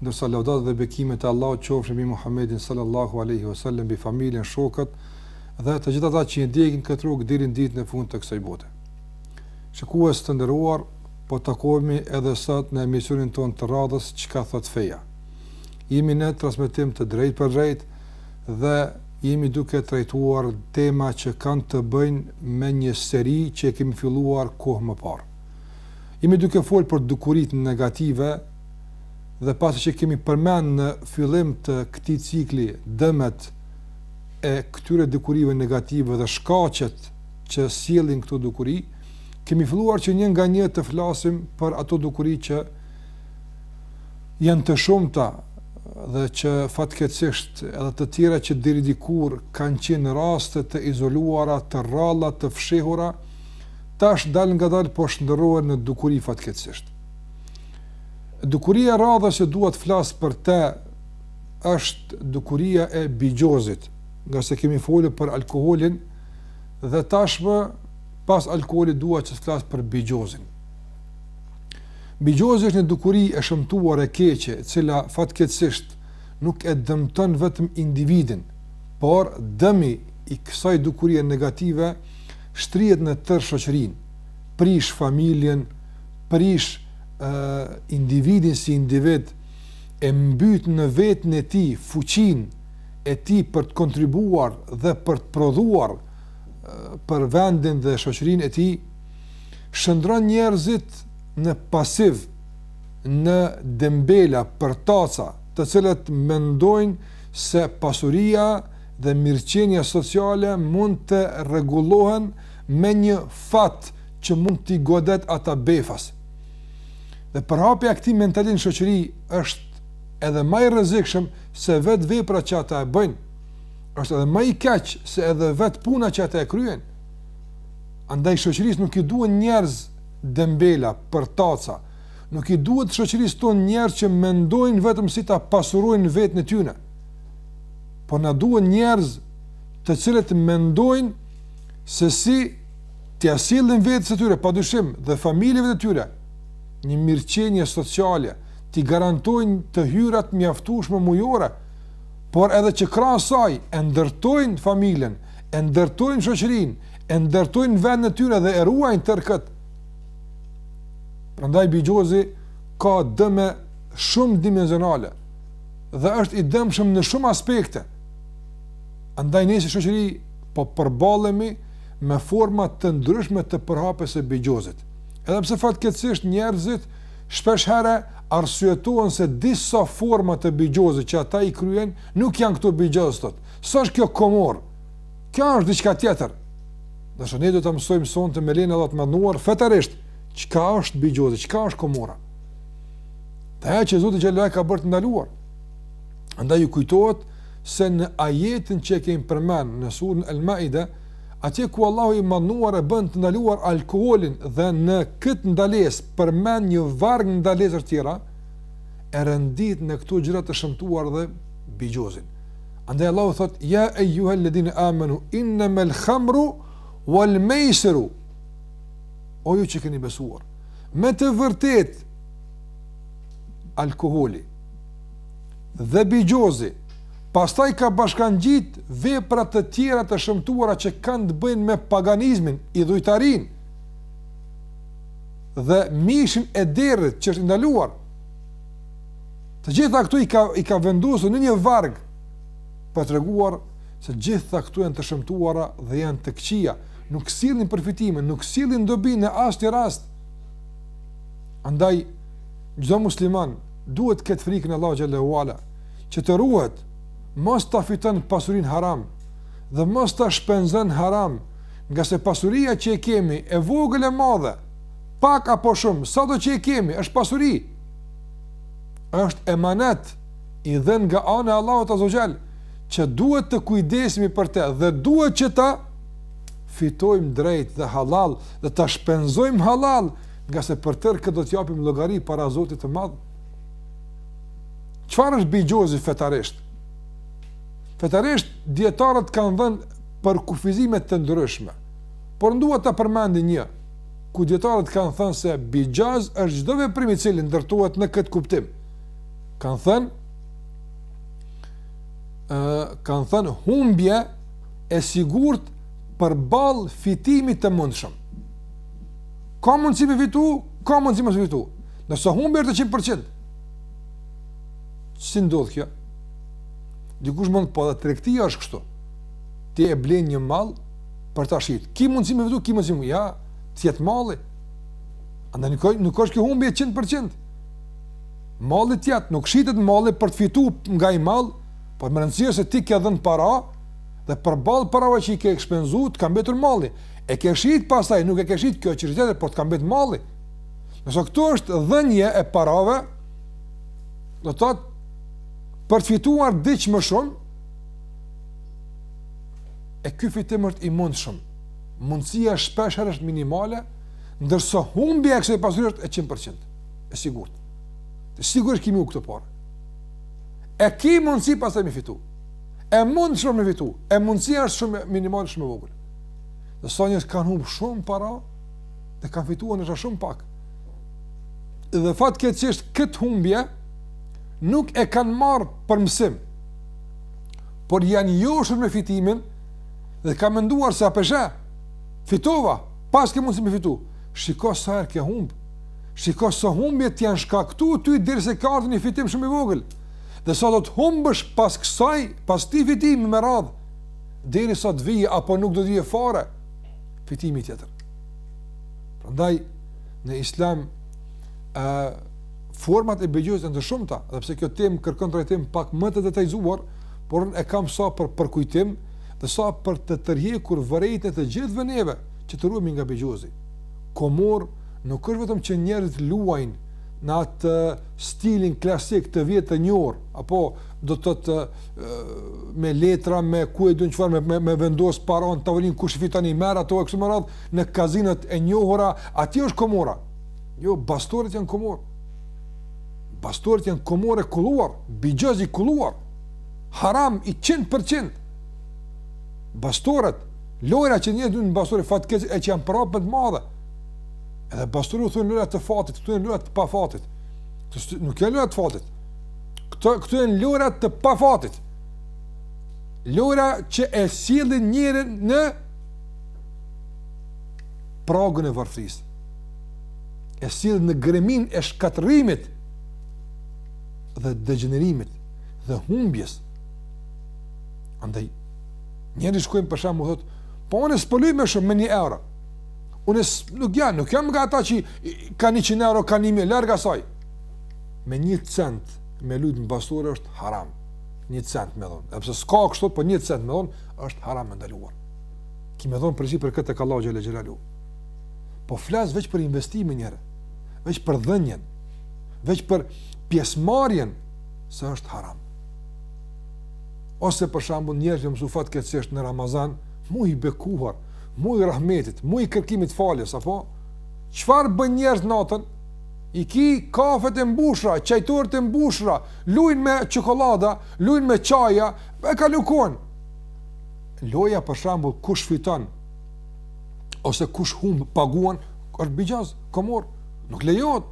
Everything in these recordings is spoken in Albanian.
ndërsa lavdat dhe bekimet e Allahut qofshin mbi Muhammedin sallallahu alejhi ve sellem mbi familjen shokët dhe të gjithë ata që i ndjekin këtë rrugë deri në ditën e fundit të kësaj bote shikues të nderuar po takohemi edhe sot në emisionin ton të radhës çka thot feja jemi në transmetim të drejtpërdrejt dhe jemi duke trajtuar tema që kanë të bëjnë me një seri që e kemi filluar kohë më parë jemi duke folë për dukurit negative dhe pasi që kemi përmend në fillim të këtij cikli dëmet e këtyre dukurive negative dhe shkaqet që sjellin këto dukuri, kemi filluar që një nga një të flasim për ato dukuri që janë të shumta dhe që fatkeqësisht edhe të tjera që deri dikur kanë qenë raste të izoluara, të rralla, të fshehura, tash dalëngadalë po shndërrohen në dukuri fatkeqësisht. Dukuria e radhës që dua të flas për të është dukuria e bixhozit, ngase kemi folur për alkoolin dhe tashmë pas alkoolit dua që të flas për bixhozin. Bixhozi është një dukuri e shëmtuar e keqe, e cila fatkeqësisht nuk e dëmton vetëm individin, por dëmi i kësaj dukurie negative shtrihet në tërë shoqërinë, prish familjen, prish individin si individ, e mbyt në veten e tij fuqinë e tij për të kontribuar dhe për të prodhuar për vendin dhe shoqërinë e tij, shndërron njerëzit në pasiv, në dembela, përtaca, të cilët mendojnë se pasuria dhe mirëqenia sociale mund të rregullohen me një fat që mund t'i godet ata befas. Dhe përhapja e këtij mentaliteti në shoqëri është edhe ma i rrezikshëm se vetë vepra që ata e bëjnë. Është edhe ma i keq se edhe vetë puna që ata e kryejnë. Andaj shoqërisë nuk i duhen njerëz dembela, përtaca. Nuk i duhet shoqërisë tonë njerëz që mendojnë vetëm si ta pasurojnë veten e tyne. Por na duhet njerëz të cilët mendojnë se si t'ia sjellin vetes së tyre, padyshim, dhe familjeve të tyre, një mirëqenie sociale, t'i garantojnë të hyra të mjaftueshme mujore, por edhe që krahas asaj e ndërtojnë familjen, e ndërtojnë shoqërinë, e ndërtojnë vendin e tyre dhe e ruajnë tërë këtë. Prandaj bixhozi ka dëme shumëdimensionale dhe është i dëmshëm në shumë aspekte. Andaj ne si shoqëri po përballemi me forma të ndryshme të përhapjes së bixhozit. Edhe pse fatkeqësisht njerëzit shpeshherë arsyetohen se disa forma të bixhozit që ata i kryejnë nuk janë këto bixhoz, thotë, s'është kjo komar. Kjo është diçka tjetër. Dashur ne do ta mësojmë sonte me lejen e Allahut të Madhëruar fetarisht çka është bixhozi, çka është komari. Dhe ajo që Zoti xhele shanuhu ka bërë të ndaluar. Andaj ju kujtohet se në ajetin që e kemi përmend në suren Al-Maida, atje ku Allahu i Madhëruar e bën të ndaluar alkoholin dhe në këtë ndalesë përmend një varg ndalesa të tjera, e rendit në këto gjëra të shëmtuar dhe bixhozin. Andaj Allahu thotë: "Ya ayyuhal ladina amanu innamal khamru wal maisiru" O ju që keni besuar, me të vërtetë alkoholi dhe bixhozi, pastaj ka bashkangjitë vepra të tjera të shëmtuara që kanë të bëjnë me paganizmin, idhujtarinë dhe mishin e derrit që është i ndaluar. Të gjitha këto i ka i ka vendosur në një varg për t'treguar se t'gjitha këto janë të shëmtuara dhe janë të këqija, nuk sjellin përfitime, nuk sjellin dobi në asnjë rast. Andaj çdo musliman duhet të ketë frikën e Allahut xhele ue ala, që të ruhet mos ta fiton pasurinë haram dhe mos ta shpenzon haram, ngase pasuria që e kemi e vogël e madhe, pak apo shumë, sado që e kemi, është pasuri, është emanet, i dhënë nga ana e Allahut Azze ue Xhel, që duhet të kujdesemi për te, dhe duhet që ta fitojmë drejt dhe hallall, dhe ta shpenzojmë hallall, ngase për tërë këtë do të japim llogari para Zotit të Madh. Çfarë është bixhozi fetarisht? Fetarisht dijetarët kanë dhënë përkufizime të ndryshme. Po, unë dua ta përmend një ku dijetarët kanë thënë se bixhoz është çdo veprim i cili ndërtohet në këtë kuptim. Kanë thënë ë kanë thënë humbje e sigurt përballë fitimit të mundshëm. Ka mundësi me fitu, ka mundësi me fitu. Ndërsa humbja është 100%. Si ndodh kjo? Dikush mund t'thot edhe tregtia është kështu. Ti e blen një mall për ta shit. Ki mundësi me fitu, ki mundësi me fitu. Jo, të jet malli. Andaj nuk, nuk është kjo humbje 100% Malli të jet, nuk shitet malli për të fitu nga ai mall, por me rëndësi është se ti ke dhënë para, dhe përballë parave që i ke shpenzu, të ka mbetur malli. E ke shit pasaj, nuk e ke shit, kjo gjë gjindet, por të ka mbet malli. Ndërsa këtu është dhënie e parave, do të thotë, për të fituar diç më shumë, e ky fitim është i mundshëm. Mundësia shpeshherë është minimale, ndërsa humbja e kësaj pasurie është e 100%. E sigurt. Të sigurt ki me i hup këto pare. E ki mundësi pasaj me fitu. E mundshme me fitu. E mundësia është shumë minimale, shumë e vogël. Dhe sa njerëz kanë humb shumë para dhe kanë fituar ndoshta shumë pak. Dhe fatkeqësisht këtë humbje nuk e kanë marrë për mësim, por janë joshur me fitimin dhe kanë menduar se apeshe, fitova, paska mundësi me fitu, shiko sa herë ke humb, shiko sa humbje të janë shkaktu ty derisa ka ardh një fitim shumë i vogël, dhe sa do të humbësh pas kësaj, pas këtij fitimi me radhë, derisa të vijë apo nuk do të vijë fare, fitimi tjetër. Prandaj në Islam ë format e bixhozit janë të shumta, edhe pse kjo temë kërkon trajtim pak më të detajzuar, por unë e kam sa për përkujtim dhe sa për të tërhequr vërejtjen të gjithëve neve që të ruhemi nga bixhozi. Kumar nuk është vetëm që njerëzit luajnë në atë stilin klasik të vjetër të njohur, apo do të të me letra, me ku e di unë çfarë, me, me, me vendos para në tavolinë kush i fiton i merr ato e kështu me radhë në kazinot e njohura, aty është kumari. Jo, bastoret janë kumar. Bastoret janë kumar i kulluar, bixhoz i kulluar. Haram i 100%. Bastoret, lojra që njerëzit në bastore fatkeqësisht janë hap me të madhe. Edhe bastore u thonë lojra të fatit, këto janë lojra të pafatit. Këto nuk janë lojra të fatit. Këto, këto janë lojra të pafatit. Lojra që e sjellin njerin në pragun e varfërisë. E sjellin në greminën e shkatërrimit dhe degjenerimit dhe humbjes. Andaj, njerëzit shkojnë për shembull thotë, po unë e s'po luj me shumë, me një euro. Unë nuk jam, nuk jam nga ata që ka njëqind euro, ka një mijë, larg asaj. me një cent me lut në bastore është haram. Një cent me dhon. Edhe pse s'ka kështu, po një cent me dhon është haram e ndaluar. Ki me dhon përgjigje për këtë tek Allahu xhele xhelaluhu. Po flas veç për investimin njëherë, veç për dhënien, veç për pjesëmarrjen se është haram. Ose për shembull njerëz që mësu fatkeqësisht në Ramazan, muj i bekuar, muj i rahmetit, muj i kërkimit faljes apo çfarë bëjnë njerëzit natën? I ki kafet e mbushura, çajtoret e mbushura, lujnë me çokollada, lujnë me çaja, e kalu kohën. Loja për shembull kush fiton ose kush humb paguan, është bixhoz, kumar, nuk lejohet.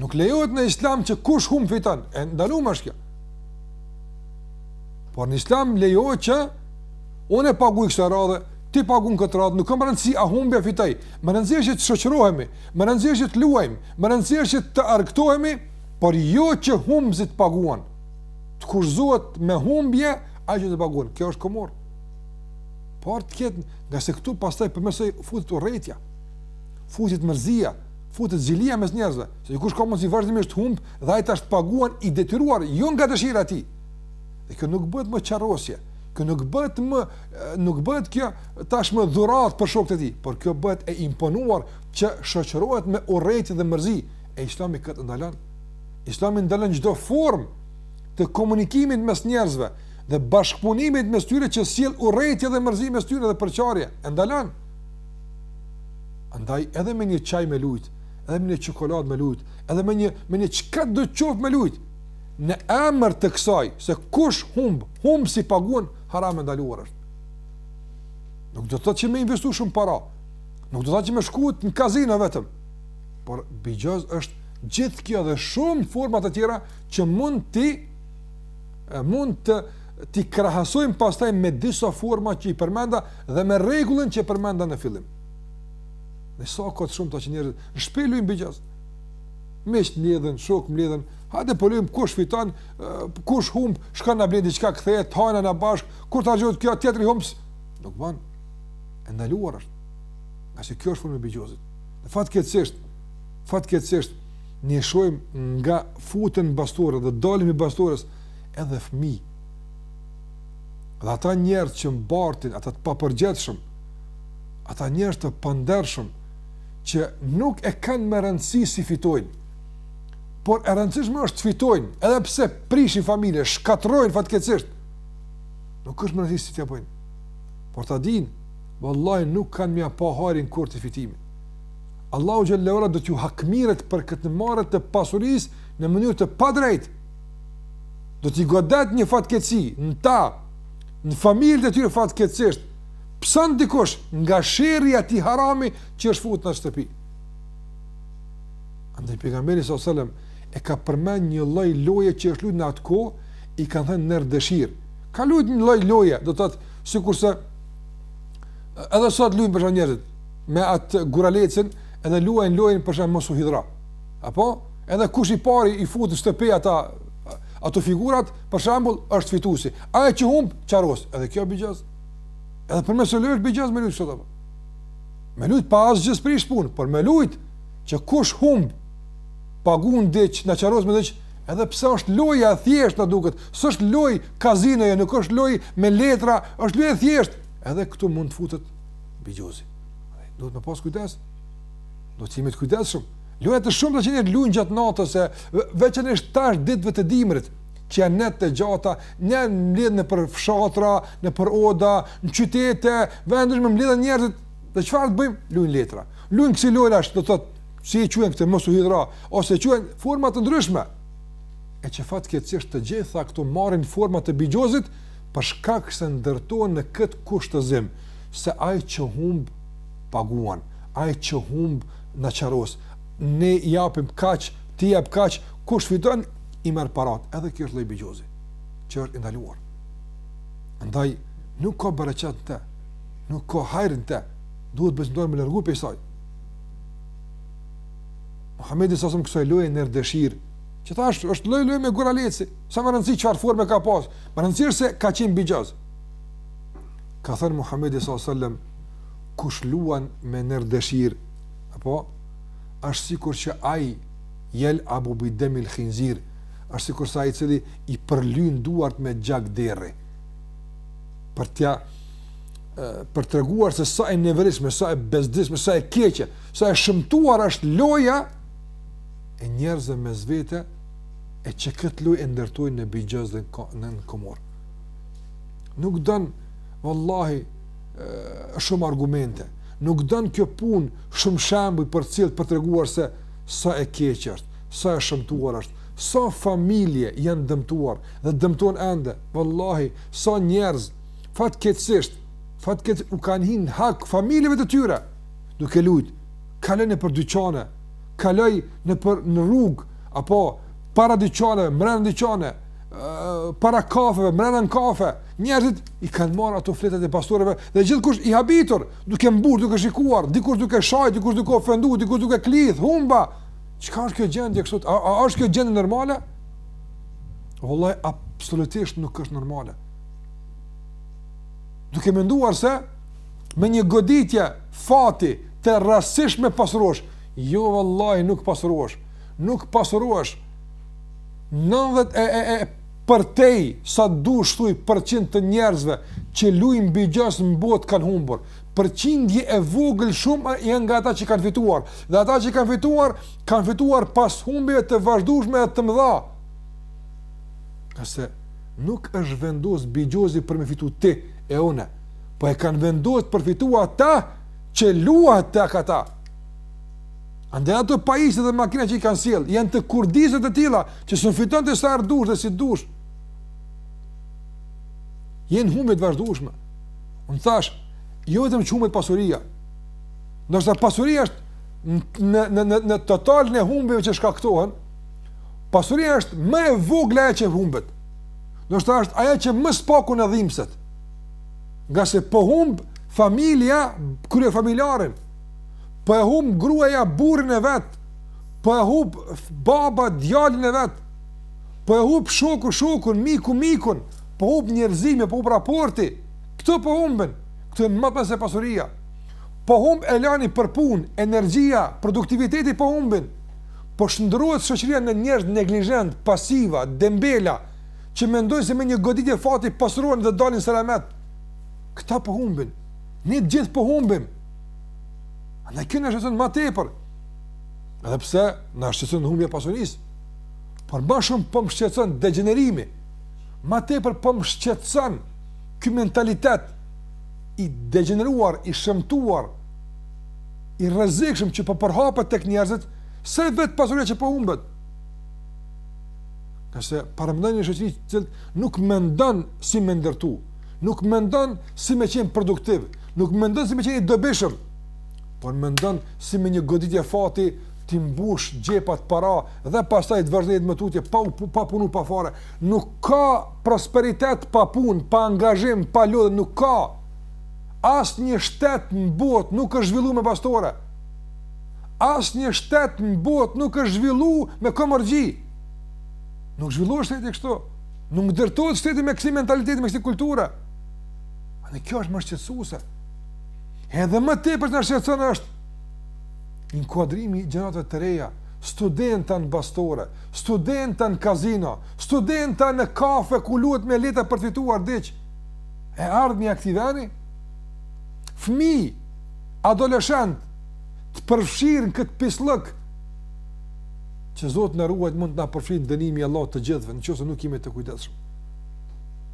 Nuk lejohet në islam që kush humb fiton, e ndaluar është kjo. Por në islam lejohet që unë e paguaj kësaj radhe, ti pagun këtë radhë, nuk ka rëndësi a humbi a fitoj. Me rëndësi është të shoqërohemi, Me rëndësi është që të luajmë, me rëndësi është që të argëtohemi, por jo që humbësi të paguan. Të kurzohet me humbje, ai që të paguan. Kjo është kumar. Por të ketë, ngase këtu pastaj përmes saj futet urrejtja, futet mërzia, futet zilia mes njerëzve, se dikush ka mundë si vazhdimisht humb, dhe ai tash paguan i detyruar, jo nga dëshira e tij. Dhe kjo nuk bëhet më qerasje, kjo nuk bëhet më nuk bëhet kjo tashmë dhuratë për shokët e tij, por kjo bëhet e imponuar që shoqërohet me urrejtje dhe mërzi, e Islami këtë ndalon. Islami ndalon çdo formë të komunikimit mes njerëzve dhe bashkëpunimit mes tyre që sjell urrejtje dhe mërzi mes tyre dhe përçarje, e ndalon. Andaj edhe me një çaj me lujt, edhe me një çokoladë me lujt, edhe me një me një çkado qoftë me lujt. Në emër të kësaj se kush humb, humbësi paguan, haram e ndaluar është. Nuk do të thotë që me investu shumë para. Nuk do të thotë që me shku në kazino vetëm. Por bixhoz është gjithë kjo dhe shumë forma të tjera që mund t'i mund t'i krahasojmë pastaj me disa forma që i përmenda dhe me rregullin që përmenda në fillim. Ne sa ka të shumtë që njerëzit në shpi lujnë bixhoz. Miqtë mbledhen, shokë mbledhen, hajde po lujmë po kush fiton, kush humb, shkon na blen diçka, kthehet hajmë na bashkë, kur të harxhohet kjo tjetri humb, nuk bën. E ndaluar është. Ngase kjo është formë e bixhozit. Fatkeqësisht, fatkeqësisht ne shohim ka futen n'bastore dhe dalin pi bastores edhe fëmijë. Dhe ata njerëz që mbartin, ata të papërgjegjshëm, ata njerëz të pandershëm që nuk e kanë me rëndësi si fitojnë. por e rëndësishme është të fitojnë, edhe pse prishin familje, shkatërrojnë fatkeqësisht, nuk është me rëndësi si t'ia bëjnë, por ta dinë, vallahi nuk kanë me ia pa hajrin kurrë atij fitimi. Allahu Xhele ve ala do t'ju hakmiret për këtë marrje të pasurisë në mënyrë të padrejtë, do t'i godet një fatkeqësi në ta, në familjet e tyre fatkeqësisht, pëson dikush nga sherri i atij harami që është fut në shtëpi. Andaj pejgamberi sa selam e ka përmend një lloj loje që është luajtur në atë kohë, i kanë thënë nerdeshir. Ka lujt një lloj loje, do të thotë sikurse edhe sot luajnë njerëzit me atë guralecin, edhe luajnë lojën mos u hidhro. Apo edhe kush i pari i fut në shtëpi ata ato figurat, për shembull, është fituesi. Ai që humb çaros, edhe kjo bixhoz. Edhe për mësoj lojë bixhoz me lujt sot apo. Me lujt pa asgjë s'prish punë, por me lujt që kush humb pagun diç, na çaros me diç, edhe pse është loja e thjeshtë na duket, s'është lojë kazinoje, nuk është lojë me letra, është lojë e thjeshtë. Edhe këtu mund të futet bixhozi. Duhet me pas kujdes. Duhet jemi të kujdesshëm. Lojëra të shumta që ne luajmë gjatë natës, veçanërisht tash ditëve të dimrit, që janë net të gjata, ne mbledhen nëpër fshatra, nëpër oda, në qytete, vende-vende mbledhen njerëzit, dhe çfarë të bëjmë? Luajmë letra. Lujnë kësi lojërash, do të thotë, si e quen këtë mos u hidhro, ose quen forma të ndryshme. E që fatkeqësisht të gjitha këto marrin forma të bixhozit, për shkak se ndërtohen në këtë kushtëzim, se ai që humb paguan, ai që humb na çaros, ne japim kaq, ti jap kaq, kush fiton i merr parat, edhe kjo është lloj bixhozi, që është i ndaluar. Andaj nuk ka bereqet në të, nuk ka hajr në të, Duhet besimtari m'u largu prej saj. Muhamedi sa selam kësaj loje nerdeshir, që thashë është lloj loje me guraleci, s'ka rëndësi çfarë forme ka pas, me rëndësi është se ka qenë bixhoz. Ka thënë Muhamedi sa sallam kush luan me nerdeshir, apo është sikur që ai jel'abu bi demil khinzir, është sikurse ai i cili i përlyn duart me gjak derri. Për t'ia për të treguar se sa e neveritshme, sa e bezdisshme, sa e keqe, sa e shëmtuar është loja e njerëzve mes vete e që këtë lojë e ndërtojnë në bixhoz dhe në në kumar. Nuk don, vallahi, shumë argumente, nuk don kjo punë shumë shembuj për t'sjellë për të treguar se sa e keqe është, sa e shëmtuar është, sa familje janë dëmtuar dhe dëmton ende, vallahi, sa njerëz, fatkeqësisht, fatkeq u kanë hinë hak familjeve të tyre, duke lujtë, kaloj nëpër dyqane, kaloj nëpër në rrugë, apo para dyqaneve, mrena në dyqane, para kafeve, mrena në kafe, njerëzit i kanë marrë ato fletat e bastoreve, dhe gjithkush i habitur, duke mburr, duke shikuar, dikush duke shaj, dikush duke ofendu, dikush duke klith, humba, çka është kjo gjendje kështu, a, a është kjo gjendje normale? Vallahi, absolutisht nuk është normale. Duke menduar se me një goditje fati të rastësishme pasurohesh. Jo vallahi nuk pasurohesh. Nuk pasurohesh. 90 e e e përtej sa dush thuj për qind të njerëzve që lujnë bixhoz në botë kanë humbur. Përqindje e vogël shumë janë nga ata që kanë fituar dhe ata që kanë fituar kanë fituar pas humbjeve të vazhdushme të mëdha nëse Nuk është vendos bixhozi për me fitu ti e une, po e kanë vendos për fitu ata që luhet tek ata. Andaj ato pajisje dhe makina që i kanë sjellë, janë të kurdisura të tilla, që s'un fiton ti sa herë dush dhe si dush. Janë humbje t'vazhdushme. Unë thash, jo vetëm që humbet pasuria, ndoshta pasuria është në, në, në, në totalin e humbjeve që shkaktohen, Pasuria është më e vogla ajo që humbet. Ndoshta është ajo që më s'paku na dhimset. Ngase po humb familja kryefamiljarin. Po e humb gruaja burrin e vet. Po e humb baba djalin e vet. Po e humb shoku shokun, miku mikun. Po humb njerëzimi, po humb raporti. Këto po humbin. Këto janë më tepër se pasuria. Po humb elani për punë, energjia, produktiviteti po humbin. Po shndërrohet shoqëria në njerëz neglizhent, pasiva, dembela, që mendojnë se me një goditje fati pasurohen dhe dalin selamet. Këta po humbin. Ne të gjithë po humbim. Andaj kjo na shqetëson ma tepër. Edhe pse na shqetëson humbja e pasurisë, por ma shumë po më shqetëson degjenerimi. Ma tepër po më shqetëson ky mentalitet i degjeneruar, i shëmtuar, i rrezikshëm që po përhapet tek njerëzit, se vetë pasuria që po humbet. Nëse paramendon një shoqëri e cila nuk mendon si me ndërtu, nuk mendon si me qenë produktiv, nuk mendon si me qenë i dobishëm, por mendon si me një goditje fati t'i mbush xhepat para dhe pastaj të vazhdojë më tutje pa, pa punu pa fare. Nuk ka prosperitet pa punë, pa angazhim, pa lodhje, nuk ka. Asnjë shtet në botë nuk është zhvillu me bastore. Asnjë shtet në botë nuk është zhvillu me kumarxhi. Nuk zhvillohet shteti kështu. Nuk ndërtohet shteti me kësi mentaliteti, me kësi kulture. Andaj kjo është më shqetësuese. Edhe më tepër që na shqetëson është inkuadrimi i gjeneratave të reja, studenta në bastore, studenta në kazino, studenta në kafe ku luhet me letra për të fituar diç. e ardhmja e këtij veni, fëmijë, adoleshent, të përfshirë në këtë pisllëk, që Zoti na ruajt mund të na përfshin dënimi i Allahut të gjithëve, në qoftë se nuk jemi të kujdeshëm.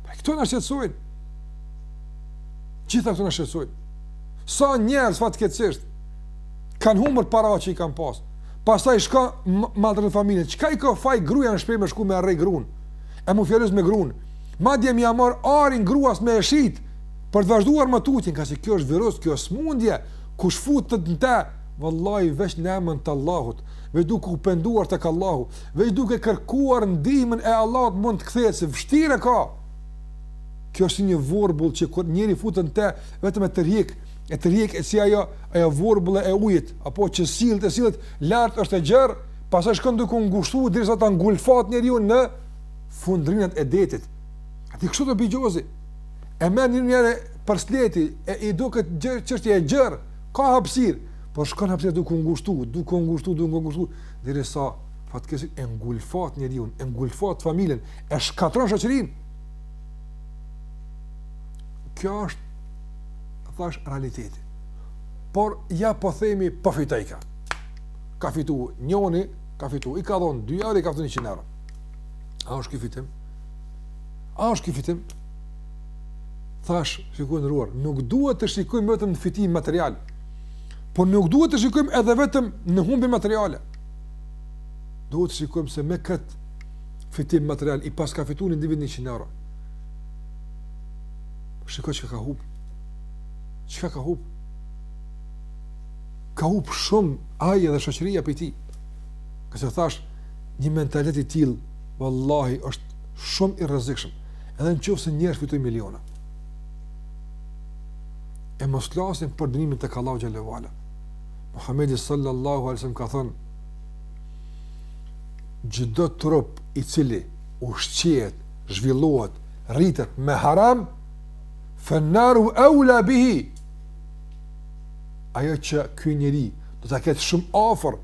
Pra këto na shqetësojnë, gjitha këto na shqetësojnë, sa njerëz fatkeqësisht, kanë humur para që i kanë pasë, pastaj shkatërron familjen, çka i ka faj gruja në shpi me shku me e rreh grun, e m'u fjalos me grun, Madje me ia marr arin gruas me e shit për të vazhduar më tutje, ngase kjo është virus, kjo është smundje, kush futet në te, vallahi veç në emën të Allahut, veç duke u penduar tek Allahu, veç duke kërkuar ndihmën e Allahut mund të kthehet se vështirë e ka. Kjo është si një vorbull që kur njeriu futet në te, vetëm e tërheq, e tërheq e si ajo, ajo vorbulla e ujit, apo që sillet e sillet, lart është e gjerë, pastaj shkon duke u ngushtuar derisa ta ngulfat njeriun në fundrinat e detit. E po kështu edhe bixhozi. E merr njeriun prej së lerti, e i duket një çështje e gjër, ka hapësir, po shkon hapësira duke u ngushtu, duke u ngushtu, duke u ngushtu derisa fatkeqësisht e ngulfat njeriun, e ngulfat familjen, e shkatërron shoqërinë. Kjo është thash realiteti. Por ja po themi po fitoi, ka. Ka fituar njëri, ka fituar, i ka dhon 2 euro, i ka dhon 100 euro. A është kjo fitim? A është ky fitim? Thash, shiko i nderuar, nuk duhet të shikojmë vetëm fitimin material, por nuk duhet të shikojmë edhe vetëm humbjen materiale. Duhet të shikojmë se me këtë fitim material i paska fitu individi 100 euro. Shiko çka ka hup. Çka ka hup? Ka hup shumë ai edhe shoqëria prej tij. Kështu thash, një mentalitet i tillë, vallahi, është shumë i rrezikshëm. Edhe në qoftë se njeriu fitoi miliona. E mos flasim për dënimin tek Allahu xhele ve ala. Muhammedi sallallahu alejhi ve selem ka thënë, çdo trup i cili ushqehet, zhvillohet, rritet me haram, fennaru eula bihi, ajo që ky njeri do ta ketë shumë afër,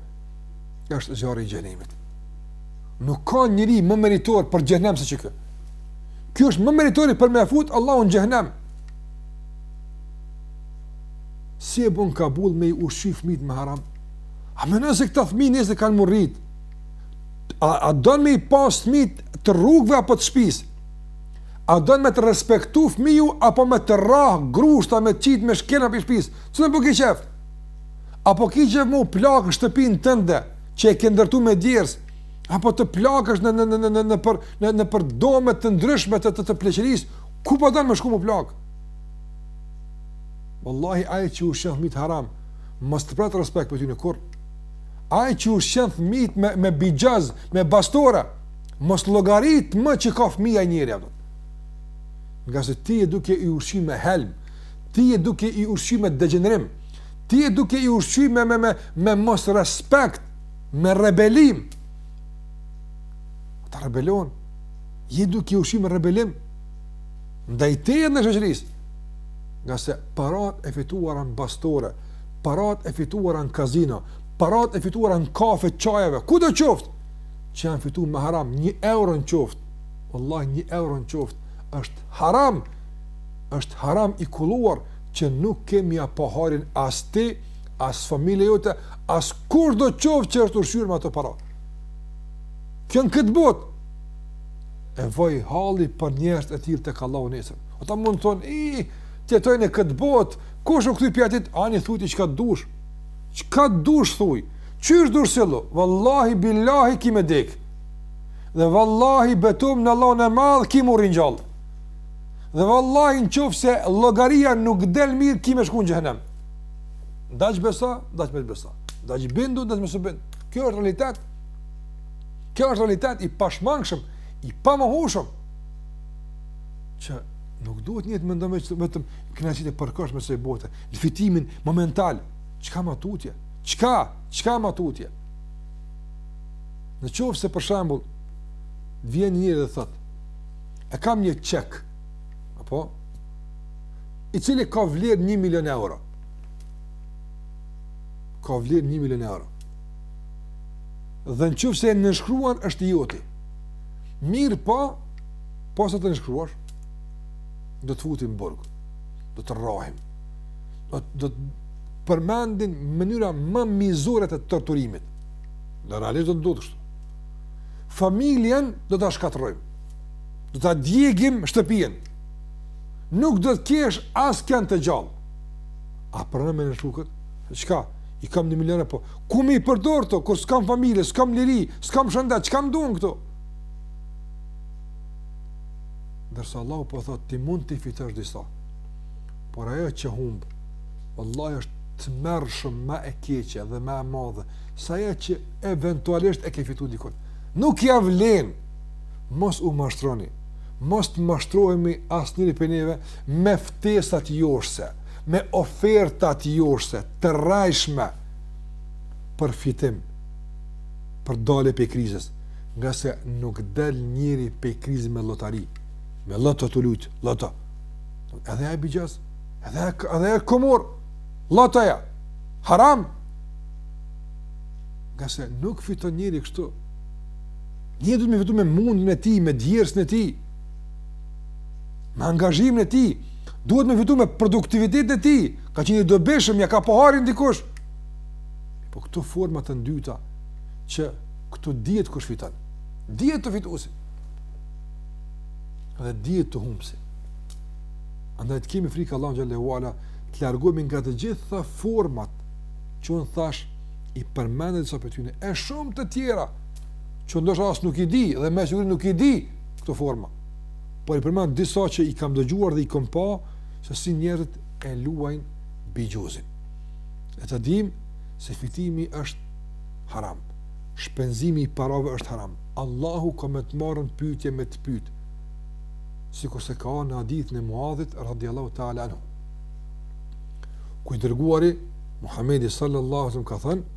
është zjarri i xhehenemit. Nuk ka njeri më meritor për xhehenem se që ky. Ky është më meritori për me e fut Allahu në xhehenem. Si e bën kabull me i ushqy fëmijt me haram? A mendon se këta fëmijë nesër kanë m'u rrit, a, a don me i pas fëmijt të rrugve apo të shpis? A don me të respektu fëmiju apo me të rrah grushta me të qit me shkelma prej shpis? Cilën po e ki qef? A po ki qef me u plak në shtëpinë tënde, që e ke ndërtu me djersë, apo të plakesh në, në, në, në, në, në, për, në, nëpër dome të ndryshme të, të, të pleqërisë, ku po don me shku m'u plak? Vallahi ai që ushqen fëmijt haram, mos të pret respekt prej tyne kurrë. Ai që ushqen fëmijt me me bixhaz, me bastora, mos llogarit më që ka fëmija njeri apo. Ngase ti je duke i ushqy me helm, ti je duke i ushqy me degjenerim, Ti je duke i ushqy me, me, me, me mosrespekt, me rebelim. Ta rebelon. Je duke i ushqy me rebelim. Ndaj teje, ndaj shoqërisë. Ngase parat e fituara në bastore, parat e fituara në kazino, parat e fituara në kafe, çajeve, kudo qoftë, që janë fitu me haram, një euro në qoftë, vallahi një euro në qoftë, është haram, është haram i kulluar, që nuk ke me ia pa hajrin as ti, as familja jote, as kushdo qoftë që është ushqyër me ato para. Kjo në këtë botë, e vaj halli për njerëz të tillë tek Allahu nesër. Ata mund të thonë, i, të jetoj në këtë botë, kush u kthy pej atit, ani thuj ti çka të dush, çka të dush thuj, qysh dush sillu, vallahi, billahi, ki me dek, dhe vallahi, betohem në Allahun e madh, ki m'u ringjallë. Dhe vallahi në qoftë se llogaria nuk del mirë, ki me shku në xhehenem. N'daç beso, n'daç mos beso. N'daç bindu, n'daç mos u bind. Kjo është realitet. Kjo është realitet i pashmangshëm, i pamohushëm. Që nuk duhet ne të mendojmë vetëm në kënaqësitë e përkohshme të kësaj bote. Në fitimin momental, çka ma tutje? Çka? Çka ma tutje? Në qoftë se për shembull, vjen një njeri dhe thotë, e kam një çek. Apo i cili ka vlerë 1 milion euro. Ka vlerë 1 milion euro. Dhe në qoftë se e nënshkruan është i joti. Mirëpo, po, posa ta nënshkruash, do të futim n'burg, do të rrahim, do të, do të përmendin mënyra më mizore të torturimit. Dhe realisht do të ndodhë kështu. Familjen do ta shkatërrojmë. do ta djegim shtëpinë. Nuk do të kesh askënd të gjallë. A pranon me nënshkrut? Çka? I kam një milion, e po ku me i përdorë këto, kur s'kam familje, s'kam liri, s'kam shëndet, çka më duhen këto? Ndërsa Allahu po thot, ti mund t'i fitosh disa. Por ajo që humbë, vallahi është tmerrshëm ma e keqe dhe ma e madhe, sa ajo që eventualisht e ke fitu dikur. Nuk ja vlen, Mos u mashtroni, mos të mashtrohemi asnjëri prej neve me ftesat joshse, me ofertat joshse të rrejshme për fitim, për dalje prej krizës, ngase nuk del njeri prej krizë me llotari, me lloto tu lujt, lloto. Edhe ai bixhoz, edhe edhe ai kumar, llotoja. Haram. Ngase nuk fiton njeri kështu. Njeri duhet me fitu me mundin e tij, me djersën e tij, me angazhimin e tij, duhet me fitu me produktivitetin e tij, ka qenë i dobishëm, ja ka pa hajrin dikush. Po këto forma të ndyta, që këtu dihet kush fiton, dihet fitusi, dhe dihet humbësi. Andaj të kemi frikë Allahun xhelle ue ala, të largohemi nga të gjitha format, që unë thash, i përmenda disa prej tyne, e shumë të tjera, që ndoshta as nuk i di dhe me siguri nuk i di këto forma. Por i përmend disa që i kam dëgjuar dhe i kam pa se si njerëzit e luajnë bixhozin. E ta dimë se fitimi është haram. Shpenzimi i parave është haram. Allahu ka me të marrë në pyetje me të pyet. Sikurse ka në hadithin e Muadhit radhiyallahu ta'ala anhu. Ku i dërguari Muhamedi sallallahu alaihi wasallam ka thënë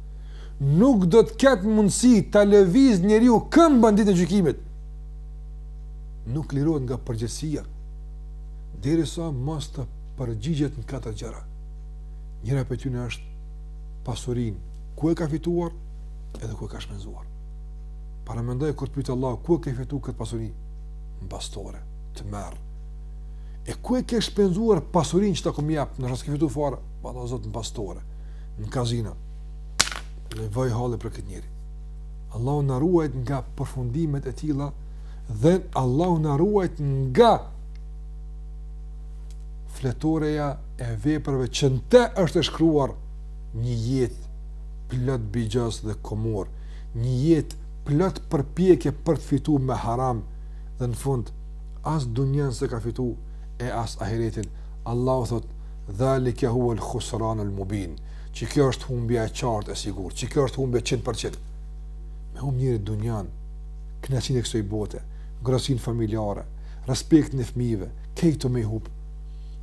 Nuk do të ketë mundësi ta lëviz njeriu këmbën ditën e gjykimit. Nuk lirohet nga përgjegjësia derisa mos të përgjigjet në katër gjëra. Njëra prej tyre është pasurinë, ku e ka fituar edhe ku e ka shpenzuar. Paramendoje kur të pyet Allahu, ku e ke fitu këtë pasuri? Në bastore, tmerr. E ku e ke shpenzuar pasurinë që ta kam jap, nëse s'ke fitu fare? Valla Zot në bastore. në kazino. Dhe vaj halli për këtë njeri. Allahu na ruajtë nga përfundimet e tilla dhe Allahu na ruajtë nga fletorja e veprave që në te është e shkruar një jetë plot bixhoz dhe kumar, një jetë plot përpjekje për të fitu me haram dhe në fund as dunjan s'e ka fitu e as ahiretin. Allahu thotë, Dhalike huwa el khusranu el mubin, që kjo është humbja e qartë e sigurtë, që kjo është humbje qind për qind. Me humb njeri dunjan, kënaqësinë e kësaj bote, ngrohtësinë familjare, respektin e fëmijëve, këto këto me humb.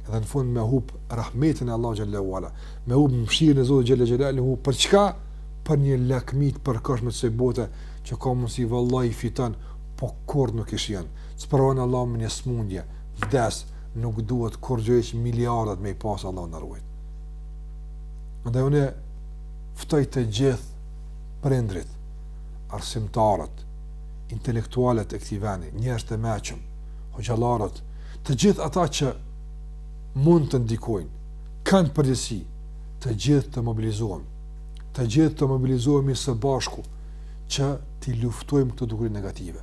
Dhe në fund me humb rahmetin e Allahu xhelle ue ala, me humb mëshirën e Zotit xhelle xhelaluhu për çka? Për një lakmi të përkohshme të kësaj bote që ka mundësi vallahi i fiton, po kurrë nuk i shijon. Sprovon Allahu me një smundje, vdes, nuk duhet kurgjë hiç miliardat me i pas Allahu na ruajt. Andaj unë ftoj të gjithë prindrit, arsimtarët, intelektualët e këtij vendi, njerëz të mençëm, hoxhallarët, të gjithë ata që mund të ndikojnë, kanë përgjegjësi, të gjithë të mobilizohemi, të gjithë të mobilizohemi së bashku, që t'i luftojmë këto dukuritë negative.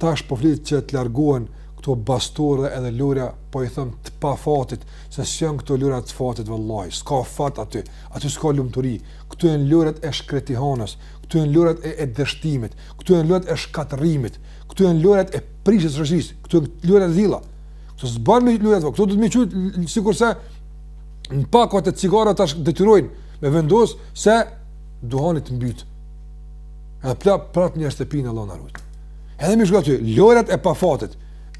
Tash po flitet që të largohen Këto bastore edhe lojra po i thom të pafatit, se s'janë këto lojra të fatit vallahi, s'ka fat aty, aty s'ka lumturi, këto janë lojrat e shkretihanës, këto janë lojrat e e dështimit, këto janë lojrat e shkatërrimit, këto janë lojrat e prishjes së shoqërisë, këto janë lojra të tilla. Këto s'bën me lojra të këto do të më qyt sikurse në pakot e cigareve tash detyrojnë me vendos se duhani t'mbyt. Edhe pla prap njerëzit e pinë Allahu na rujt. Edhe me shkru aty, lojrat e pafatit,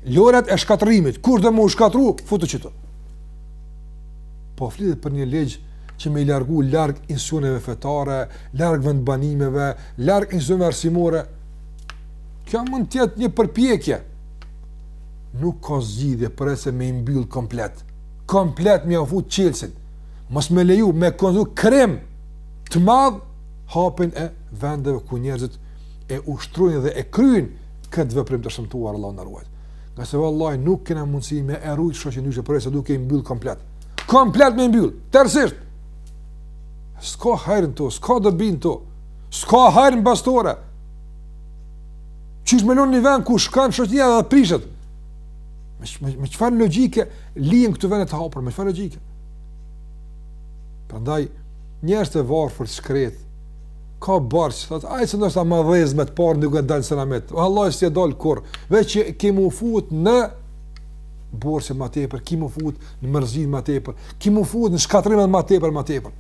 lojrat e shkatërrimit, kur do me u shkatërru, futu qitu. Po flitet për një ligj që me i largu larg institucioneve fetare, larg vendbanimeve, larg institucioneve arsimore. Kjo mund t'jetë një përpjekje. Nuk ka zgjidhje përveçse me i mbyllë komplet. Komplet me ia fut çelsin. Mos me leju me konsideru krim të madh hapjen e vendeve ku njerëzit e ushtrojnë dhe e kryjnë këtë veprim të shëmtuar Allahu na ruajt. Ngase vallahi nuk kena mundësi me e rujt shoqninë ndryshe përveçse duke i mbyll komplet. Komplet me i mbyll, tërsisht. S'ka hajr n'to, s'ka dobi n'to, s'ka hajr n'bastore. Qysh me lonë një vend ku shkon shoqnia dhe prishet. Me, me, me çfarë logjike lihen këto vende të hapura, me çfarë logjike. Prandaj, njerës të varfër, të shkretë, Ka borxh, thot, ai që ndoshta me bixhoz me të parë nuk e dal selamet. Vallahi, s'je dalë kurrë. Veç që ki m'u fut në borxhe ma tepër, ki m'u fut në mërzi ma tepër, ki m'u fut në shkatrrime ma tepër, ma tepër.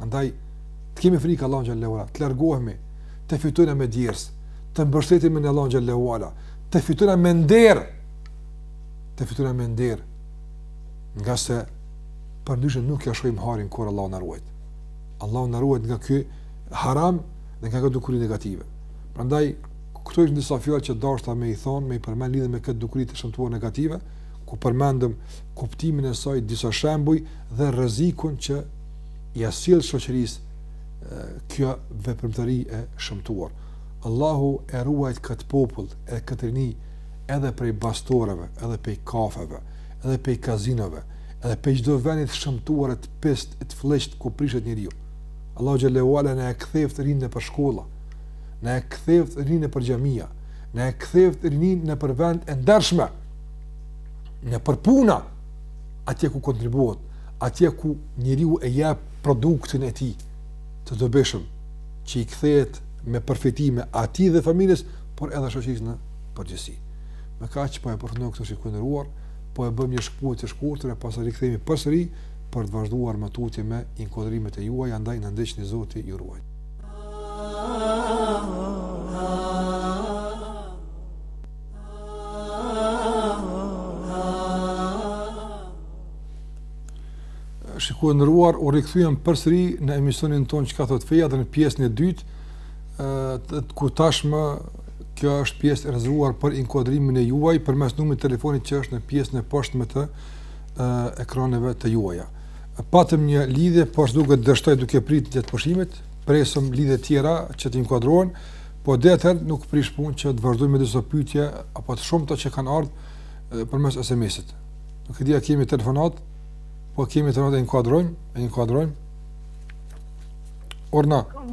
Andaj, të kemi frikë Allahun Xhelle ue ala, të largohemi, të fitojmë me djersë, të mbështetemi në Allahun Xhelle ue ala, të fitojmë me nder, të fitojmë me nder, ngase përndryshe nuk ja shohim hajrin kurrë Allahu na ruajt. Allahu na ruajt nga ky haram dhe nga këto dukuri negative. Prandaj këto ishin disa fjalë që dashta me i thonë, me i përmend lidhje me këtë dukuri të shëmtuar negative, ku përmendëm kuptimin e saj, disa shembuj dhe rrezikun që ia sjell shoqërisë kjo veprimtari e shëmtuar. Allahu e ruajt këtë popull e këtë rini edhe prej bastoreve, edhe prej kafeve, edhe prej kazinove, Edhe prej çdo veni të shëmtuar e të pist e të flliqt ku prishet njeriu. Allahu xhallahu ala na e ktheft rinë nëpër shkolla, na e ktheft rinë nëpër xhamia, na e ktheft rinë nëpër vende t'ndershme. Nëpër puna atje ku kontribuohet, atje ku njeriu e jep produktin e tij të dobishëm që i kthehet me përfitime atij dhe familjes, por edhe shoqërisë në përgjithësi. Me kaq po e përfundojmë këtë shikuar po e bëjmë një shkëputje të shkurtër e pastaj rikthehemi përsëri për të vazhduar më tutje me inkuadrimet e juaja, andaj na ndiqni Zoti ju ruajt. Shikues të nderuar, u rikthyem përsëri në emisionin tonë Çka thot feja dhe në pjesën e dytë, ë ku tashmë Kjo është pjesë e rezervuar për inkuadrimin e juaj përmes numrit të telefonit që është në pjesën e poshtme të ekraneve të juaja. Patëm një lidhje, por si duket dështoi duke prit gjatë pushimit, presëm lidhje të tjera që të inkuadrohen, po deri atëherë nuk prish pun që të vazhdojmë me disa pyetje, apo të shumta që kanë ardhë përmes SMS-it. Nuk e di a kemi telefonat, po kemi telefonat e inkuadrojmë, e inkuadrojmë. Urdhno. Kam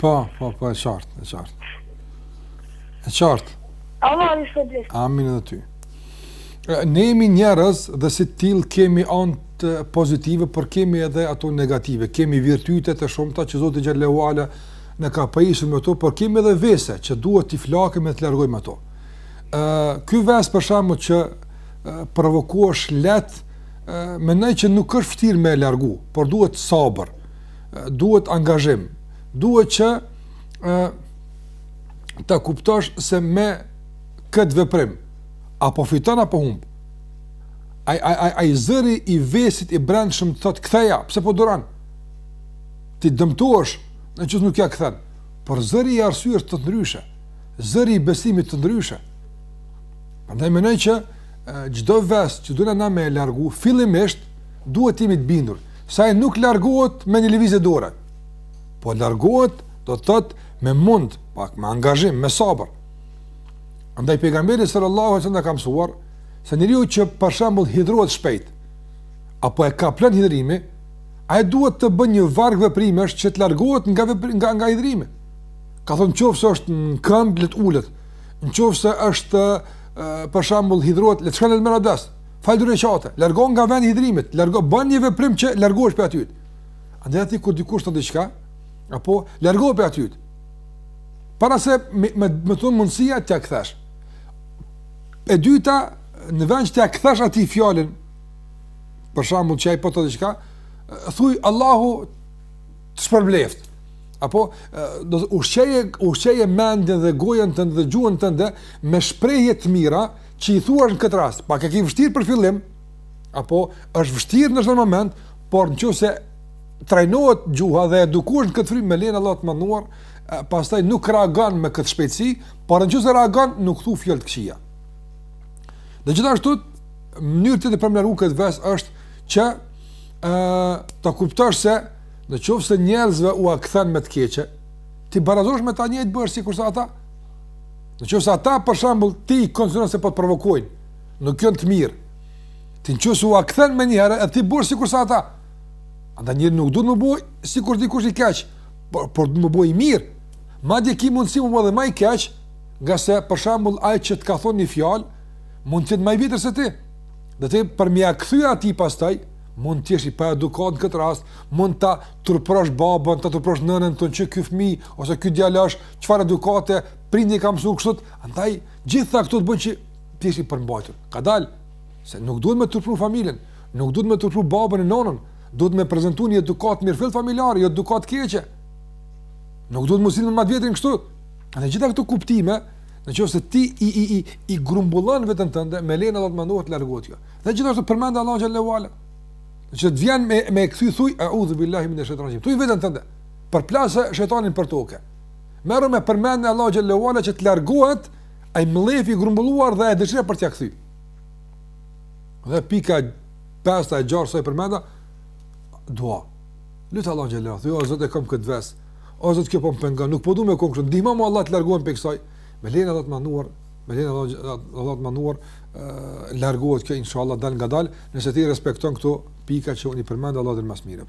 Po, po, po, e qartë, e qartë. E qartë. Allahu ju shpërbleft. Amin edhe ty. Ne jemi njerëz dhe si të till kemi ant pozitive, por kemi edhe ato negative. Kemi virtyte të shumta që Zoti xhallahu ala na ka pajisur me to, por kemi edhe vese që duhet t'i flakim e t'i largojmë ato. Ë, ky ves për shembull që provokohesh lehtë, mendoj që nuk është vështirë me e largu, por duhet sabër. duhet angazhim, duhet që ë ta kuptosh se me këtë veprim apo fiton apo humb. Ai ai ai ai zëri i vesit i brendshëm të thotë ktheja, pse po duron? Ti dëmtohesh në qoftë se nuk ja kthen. Por zëri i arsyes thot ndryshe, zëri i besimit thot ndryshe. Prandaj mendoj që çdo ves që dum na me e largu fillimisht duhet të jemi të bindur. Se ai nuk largohet me një lëvizje dore. Po largohet, do të thotë me mund, pak me angazhim, me sabër. Andaj pejgamberi sallallahu alajhi wasallam ka mësuar se njeriu që për shembull hidhrohet shpejt apo e kaplon hidhrimi, ai duhet të bëjë një varg veprimesh që të largohet nga vepri, nga nga hidhrimi. Ka thonë nëse është në këmbë le të ulet. Nëse është për shembull hidhrohet le të shkon le merr abdes. Fal dy reqate, largo nga vendi i hidhërimit, largo bën një veprim që largohesh prej aty. Andaj ti kur dikush të thotë diçka, apo largo prej aty. Para se me me, me t'u dhon mundësia t'ia kthesh. E dyta, në vend që t'ia kthesh atij fjalën, për shembull që ai po thotë diçka, thuj Allahu të shpërbleft. Apo domethënë ushqeje ushqeje mendjen dhe gojën tënde dhe gjuhën tënde me shprehje të mira, që i thuash në këtë rast, pak e ke vështirë për fillim, apo është vështirë në çdo moment, por nëse trajnohet gjuha dhe edukohet në këtë frymë me lejen e Allahut të madhëruar, pastaj nuk reagon me këtë shpejtësi, por nëse reagon nuk thua fjalë të këqija. Dhe gjithashtu mënyrë për ta përmirësu këtë ves është që ë të kuptosh se në qoftë se njerëzve ua kthen me të keqe, ti barazohesh me ta je bërë sikurse ata Në qoftë se ata për shembull ti i konsideron se po të provokojnë, nuk janë të mirë. Ti në qoftë se ua kthen menjëherë edhe ti bëhesh sikurse ata. Andaj njeri nuk duhet me u bo sikur dikush i keq, por por duhet me u bo i mirë. Madje ki mundësi me u bo edhe më i keq, ngase për shembull ai që të ka thonë një fjalë mund të jetë më i vjetër se ti. Dhe ti për me ia kthy atij pastaj mund të jesh i paedukatë në këtë rast, mund ta turprosh babën, ta turprosh nënën, thonë që ky fëmijë ose ky djalosh çfarë edukate prindi e ka mësuar kështu, andaj të gjitha këto të bëjnë që ti të jesh i përmbajtur. Kadal se nuk duhet me turpru familjen, nuk duhet me turpru babën e nonën, duhet me prezantuar një edukatë të mirëfilltë familjare, jo edukatë të keqe. Nuk duhet m'u sill me ma t'vjetrin kështu. Andaj gjitha këto kuptime, në qoftë se ti i i i i grumbullon në veten tënde me lejen e Allahut të madhëruar largohet kjo. Dhe gjithashtu përmende Allahun xhelle ue ala. Në qoftë se të vjen me ia kthy thuj, "A'udhu billahi minash shaitanir rajim." Thuj në veten tënde. Përplasë shejtanin për toke. Merre me përmendjen e Allahut xhelle ue ala që të largohet ai mllefi i grumbulluar dhe ajo dëshira për t'ia kthy. Dhe pika e pestë e gjashtë që përmenda duaja. Lute Allahun xhelle ue ala, thuj o Zot e kam këtë ves. O Zot kjo po më pengon, nuk po du me kon kështu. Ndihmomë Allah të largohem prej kësaj. Me lejen e Allahut të madhëruar, me lejen e Allahut të madhëruar, largohet kjo inshallah dalëngadalë, nëse ti respekton këto pika që unë i përmenda, Allahu e di më së miri.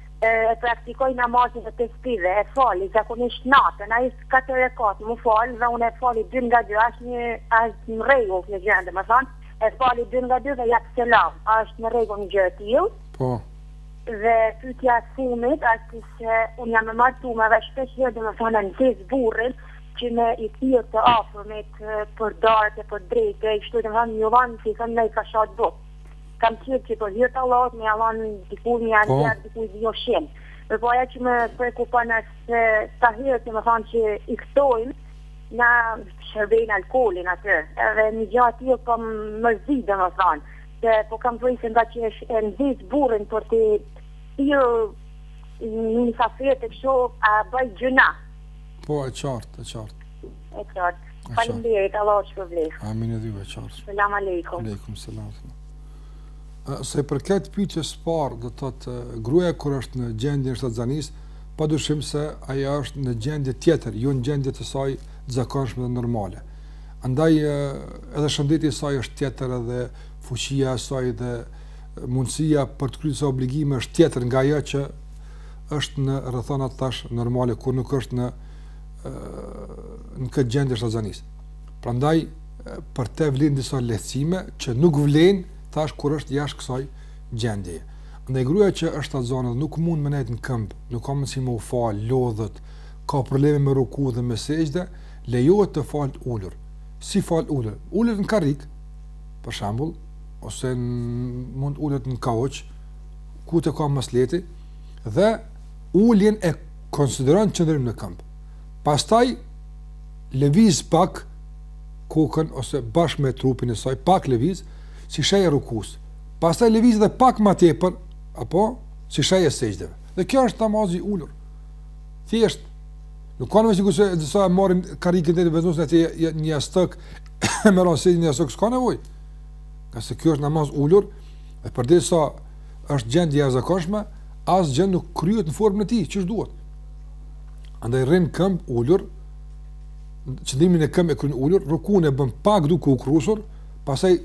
e praktikoj namazin e tesbihve, e fali zakonisht natën, ai është katër rekate m'u fal dhe unë e fali dy nga dy, a është një a është në rregull kjo gjë, domethënë e fali dy nga dy dhe jap selam, a është në rregull një gjë e tillë? Po. Dhe pyetja e fundit është se unë jam e martuar dhe shpesh herë domethënë e nxis burrin që me i thirr të afërmit për darkë, për drekë, kështu domethënë një vakt si thonë ne kafshatë bukë. Kam qejf që për hir të Allahut me ia dhanë dikujt, me ia Po. nxjerr dikujt një ushqim. Mirëpo ajo që më prekupon është se sa herë domethanë që i ftojmë, na shërbejnë alkoolin aty. Edhe një gjë e tillë po më mërzit domethënë, se po kam frikë nga që e sh- e nxit burrin për të thirrur një mysafir të këtillë, a bëj gjynah? Po, e qartë, e qartë. E qartë. Faleminderit, Allah ju shpërbleftë. Amin edhe ju, e qartë. Selam aleikum. Aleikum selam. Sa i përket pyetjes së parë do të thotë gruaja kur është në gjendje shtatzënisë, pa dyshim se ajo është në gjendje tjetër, jo në gjendje të saj të zakonshme dhe normale. Andaj edhe shëndeti i saj është tjetër edhe fuqia e saj dhe mundësia për të kryer obligime është tjetër nga ajo që është në rrethana tash normale kur nuk është në në këtë gjendje shtatzanisë. Prandaj për të vlen disa lehtësime që nuk vlen tash kur është jashtë kësaj gjendje. Ndaj gruaja që është shtatzanë nuk mund me nejtë në këmbë, nuk ka mundësi me u falë, lodhet, ka probleme me ruku dhe me sexhde, lejohet të falet ulur. Si falet ulur? Ulur në karrik, për shembull, ose në, mund ulet në kauq, ku të ka mundësi, dhe uljen e Konsideron qëndrim në këmbë. Pastaj lëviz pak kokën ose bashkë me trupin e saj, pak lëviz, si shej e rukusë. Pastaj lëviz edhe pak ma tepër, apo, si shej e sexhdeve. Dhe kjo është namazi ulur. Thjesht, nuk ka nevojë sikurse disa e marrin karrikën të të vëzunës në të një jastëk, me ranë sexhde në jastëk, s'ka nevoj. Ngase kjo është namaz ulur, e përderisa është gjendje e jashtëzakonshme, asgjë nuk kryhet në formën e tij, qysh duhet. Andaj rrin këmb ulur, qëndrimin në këmbë e kryen ulur, rukun e bën pak duke u krusur, pastaj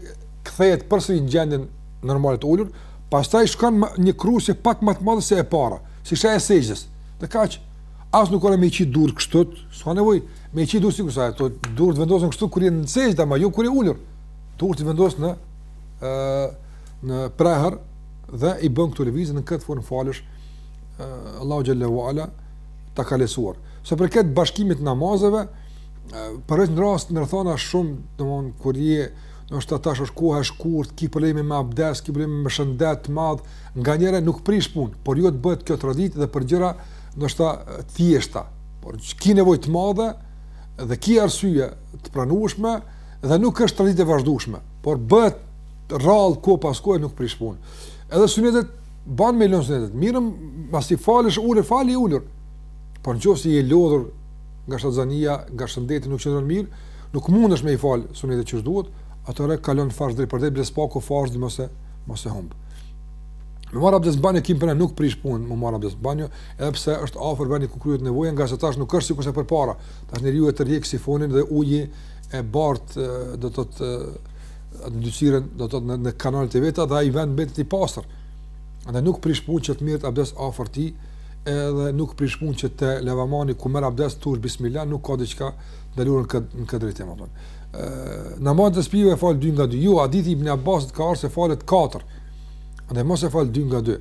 kthehet përsëri në gjendjen normale të ulur, pastaj shkon një krusje pak më të madhe se e para, si shej e sexhdes. Dhe kaq, as nuk ora me qit durt kështu, s'ka nevojë me qit durt sikurse ato durt vendosen kështu kur janë në sexhde, ama jo kur janë ulur. Durt i vendos në ë në prehër dhe i bën këto lëvizje në këtë formë falesh Allahu xhele ue ala ta ka lehtësuar. Sa i përket bashkimit namazeve, për rrethana shumë, domthon kur je shtatzanë tash është koha e shkurt, ki probleme me abdes, ki probleme me shëndet të madhe, nganjëherë nuk prish punë, por jo të bëhet kjo traditë dhe për gjëra ndoshta të thjeshta. Por ki nevojë të madhe dhe ki arsye të pranueshme dhe nuk është traditë e vazhdueshme, por bëhet rrallë kohë pas kohë nuk prish punë. Edhe sunetet bën me i lënë sunetet. Mirë, pasi falesh ulur fali ulur. Por nëse je lodhur nga shtatzania, nga shëndeti nuk qëndron mirë, nuk mundesh me i fal sunetet që duhet, atëherë kalon farz drejtpërdrejt, bile së paku farzin mos e mos e humb. Me marr abdes në banjo, kemi thënë nuk prish punë, me marr abdes në banjo, edhe pse është afër vendi ku kryhet nevoja, ngase tash nuk është sikurse përpara. Tash njeriu e tërheq sifonin dhe uji e bart do të thotë ndyrësirën, domethënë, në kanalet e veta dhe ai vend mbetet i pastër. Andaj nuk prish punë që të merret abdes afër tij, edhe nuk prish punë që te lavamani ku merr abdes të thush bismillah, nuk ka diçka të ndaluar në këtë, në këtë drejtim. Apër. Namazi i tespihëve a falet 2 nga 2? Jo, hadithi i Ibn Abbasit ka ardhë se falet 4. Andaj mos e fal 2 nga 2.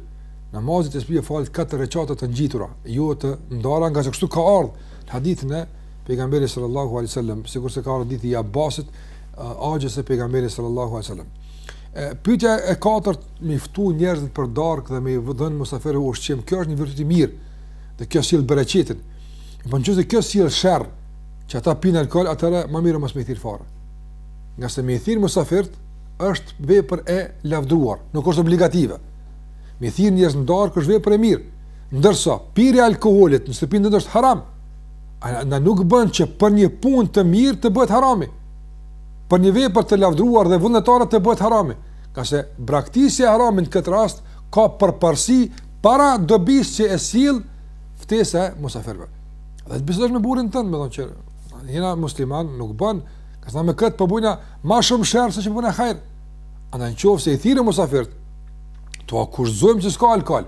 Namazi i tespihëve falet 4 rekate të ngjitura, jo të ndara ngase kështu ka ardhë në hadithin e pejgamberit sallallahu alaihi wasallam, sikurse ka ardhur hadithi i Abbasit, Axhës së pejgamberit sallallahu alaihi wasallam. Pyetja e katërt, me i ftu njerëzit për darkë dhe me u dhën mysafirëve ushqim. Kjo është një virtyt i mirë. Dhe kjo sjell bereqetin. Po nëse kjo sjell sherr, që ata pinë alkool, atëherë më mirë mos me i thirr fare. Ngase me i thirr mysafirt është vepër e lavdruar, nuk është obligative. Me i thirr njerëz në darkë është vepër e mirë. Ndërsa pirja e alkoolit në shtëpi është haram. Andaj nuk bën që për një punë të mirë të bëhet harami. Për një vepër të lavdruar dhe vullnetare të bëhet harami. Ngase braktisja e haramit në këtë rast ka përparësi para dobisë që e sjell ftesa e musafirëve. Dhe të bisedosh me burrin tënd, me i thonë që jena musliman, nuk bën, ngase me këtë po bëjna më shumë sherr se çfarë bën hajr. Andaj nëse i thirrë musafirët, t'i obligojmë se s'ka alkol.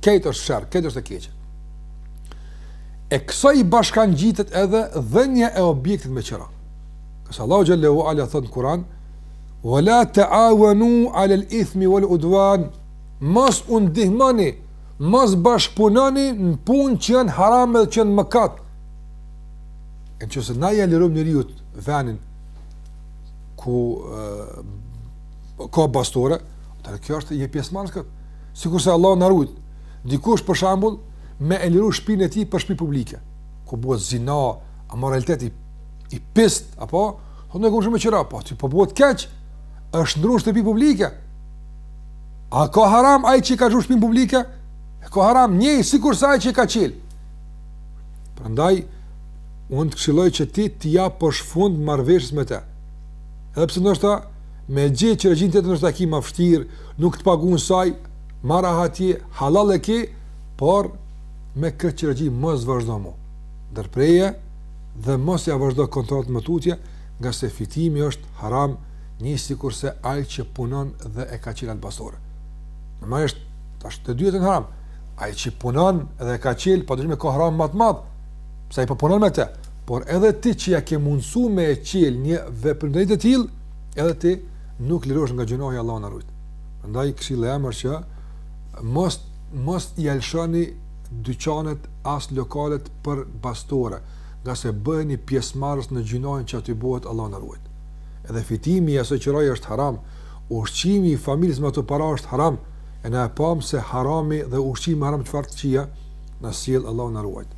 Krejt është sherr, krejt është e keqe. E kësaj i bashkangjitet edhe dhënia e objektit me qira. Ngase Allahu xhele ue ala thotë në Kuran, Ve la teavenu alel ithmi vel udvan, mos u ndihmoni, mos bashkëpunoni në punë që janë harame dhe që janë mëkat. E në qoftë se na ia lirojmë njeriut venin, ku e, ka bastore, domethënë kjo është një pjesëmarrje në këtë. Sikurse Allahu na rujt, dikush për shembull me e liru shtëpinë e tij për shtëpi publike, ku bëhet zina, amoralitet i pist, a po thonë unë e kam lëshu me qira, po ti po bën keq. Është ndërru shtëpi publike. A ka haram ai që ka shtëpi publike? E ka haram njëjtë sikurse ai që e ka çel. Prandaj unë të këshilloj që ti t'ia japsh fund marrëveshjes me te. Edhe pse ndoshta me gjet qiraxhi tjetër ndoshta ki ma vështirë, nuk të pagun sa ai, ma rahat je, halal e ki, por me këtë qiraxhi mos vazhdo mo, ndërpreje dhe mos ia vazhdo kontratën më tutje, ngase fitimi është haram njësoj sikurse ai që punon dhe e ka çilë atë bastore. Domethënë është, tash të dytë e kanë haram, ai që punon dhe e ka çilë, pa dyshim e ka haram ma të madh, Pse ai po punon me të, por edhe ti që ia ke mundësu me e çelë një veprimtari të tillë, edhe ti nuk lirohesh nga gjynahi Allahu na ruajt. Ndaj, këshilla ime është që mos, mos i lëshoni dyqanet as lokalet për bastore, ngase bëheni pjesëmarrës në gjynahin që aty bëhet Allahu na ruajt. Edhe fitimi i asaj qiraje është haram, ushqimi i familjes me ato para është haram, e ne e pamë se harami dhe ushqimi haram çfarë të këqija na sjell Allahu na ruajt.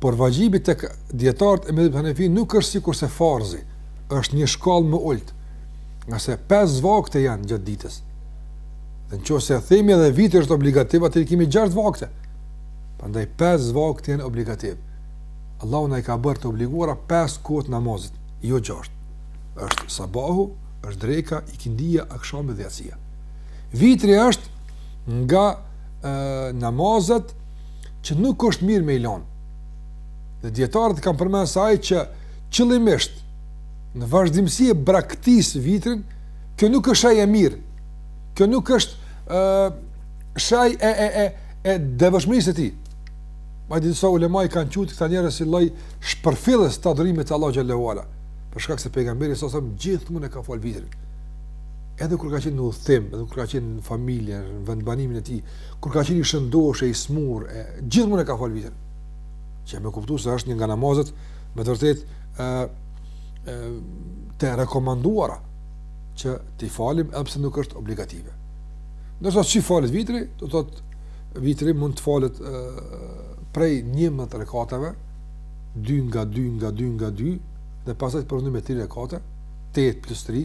Por vaxhibi tek dietarët e medhhebit hanefi nuk është sikurse farzi, është një shkallë më ulët. Ngase pesë vakte janë gjatë ditës. Dhe në qoftë se themi edhe vitri është obligativ, atëherë i kemi gjashtë vakte. Prandaj pesë vakte janë obligative. Allahu na i ka bërë të obliguara pesë kohë të namazit, jo gjashtë. është sabahu, është dreka, ikindia, akshami dhe jacia. Vitri është nga e, namazet që nuk është mirë me i lonë. Dhe dijetarët kanë përmend se ai që qëllimisht në vazhdimësi e braktis vitrin, kjo nuk është shej e mirë, kjo nuk është uh, shej e, e, e, e devotshmërisë së tij. Madje disa ulema i kanë qujtë këta njerëz si lloj shpërfillës të adhurimit të Allahut Xhelle ue Ala. Për shkak se pejgamberi salallahu alejhi ve selem gjithmonë e ka falë vitrin. Edhe kur ka qenë në udhëtim, edhe kur ka qenë në familje, në vendbanimin e tij, kur ka qenë i shëndoshë e i smurë e gjithmonë e ka fal vitrin. Që me kuptu se është një nga namazet me të vërtetë ë ë të rekomanduara që t'i falim edhe pse nuk është obligative. Ndërsa si falet vitri, domethënë vitri mund të falet ë prej 11 rekateve, 2 nga 2 nga 2 nga 2 dhe pastaj të përfundojmë me 3 rekate, 8 plus 3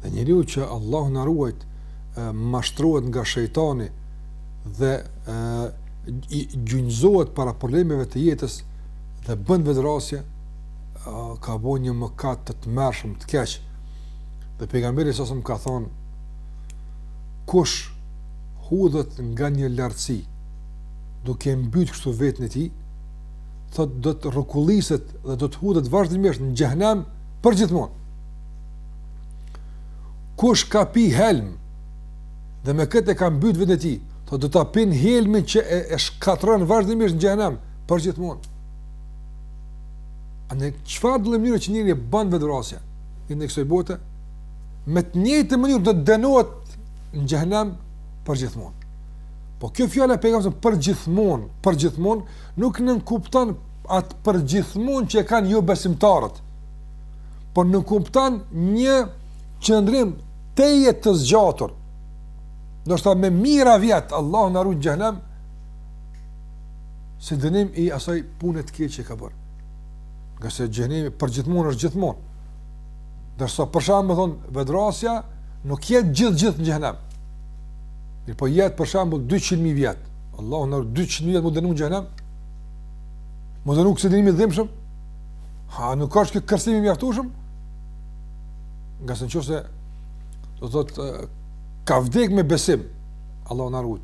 Dhe njeriu që Allahu na ruajt mashtrohet nga shejtani dhe gjunjëzohet para problemeve të jetës dhe bën vetëvrasje, ka bo një mëkat të tmerrshëm të keq. Dhe pejgamberi salallahu alejhi ve selem ka thonë, kush hudhet nga një lartësi, duke mbyt kështu veten e tij, thotë do të rrokulliset dhe do të hudhet vazhdimisht në xhehnem përgjithmonë. Kush ka pi helm dhe me këtë e ka mbyt veten e tij, do ta pin helmin që e, e shkatërron vazhdimisht në xhenem përgjithmonë. Andaj çfarëdo mënyre që njeri bën vetvrasje në kësaj bote, me të njëjtën mënyrë do të dënohet në xhenem përgjithmonë. Po kjo fjala e pejgamberit përgjithmonë, përgjithmonë nuk nënkupton atë përgjithmonë që e kanë jobesimtarët. por nënkupton një qëndrim tejet të zgjatur, ndoshta me mijëra vjet, Allahu na ruajt, në xhenem, si dënim i asaj pune të keqe që ka bërë. Ngase xhenemi përgjithmonë është gjithmonë. Ndërsa për shembull thon vetvrasja nuk jetë gjithë gjithë në xhenem. Mirëpo jet për shembull 200 mijë vjet. Allahu na 200 mijë vjet me u dënu në xhenem. Me u dënu kësi dënimi të dhimbshëm? Ha, nuk është ky kërcënim i mjaftueshëm? Ngase nëqoftëse, do të thotë, ka vdek me besim, Allahu na ruajt,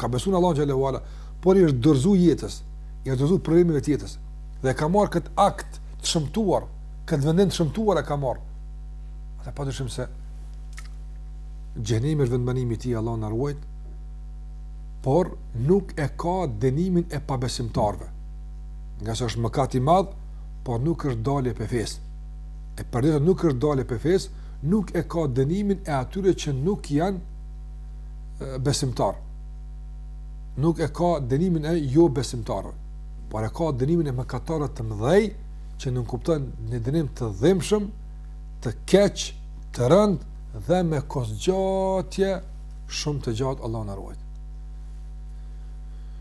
ka besu në Allahun xhele ve ala, por i është dorëzu jetës, i është dorëzu problemeve të jetës, dhe ka marrë këtë akt të shëmtuar, këtë vendim të shëmtuar e ka marrë, dhe pa dyshim se, xhenemi është vendbanimi i tij, Allahu na ruajt, por nuk e ka dënimin e pabesimtarëve, ngase është mëkat i madh, por nuk është dalje prej fesë. E përderisa nuk është dalje prej fesë, nuk e ka dënimin e atyre që nuk janë besimtarë. Nuk e ka dënimin e jobesimtarëve, por e ka dënimin e mëkatarëve të mëdhej që nënkupton një dënim të dhimbshëm, të keq, të rëndë dhe me kohëzgjatje shumë të gjatë Allahu na ruajt.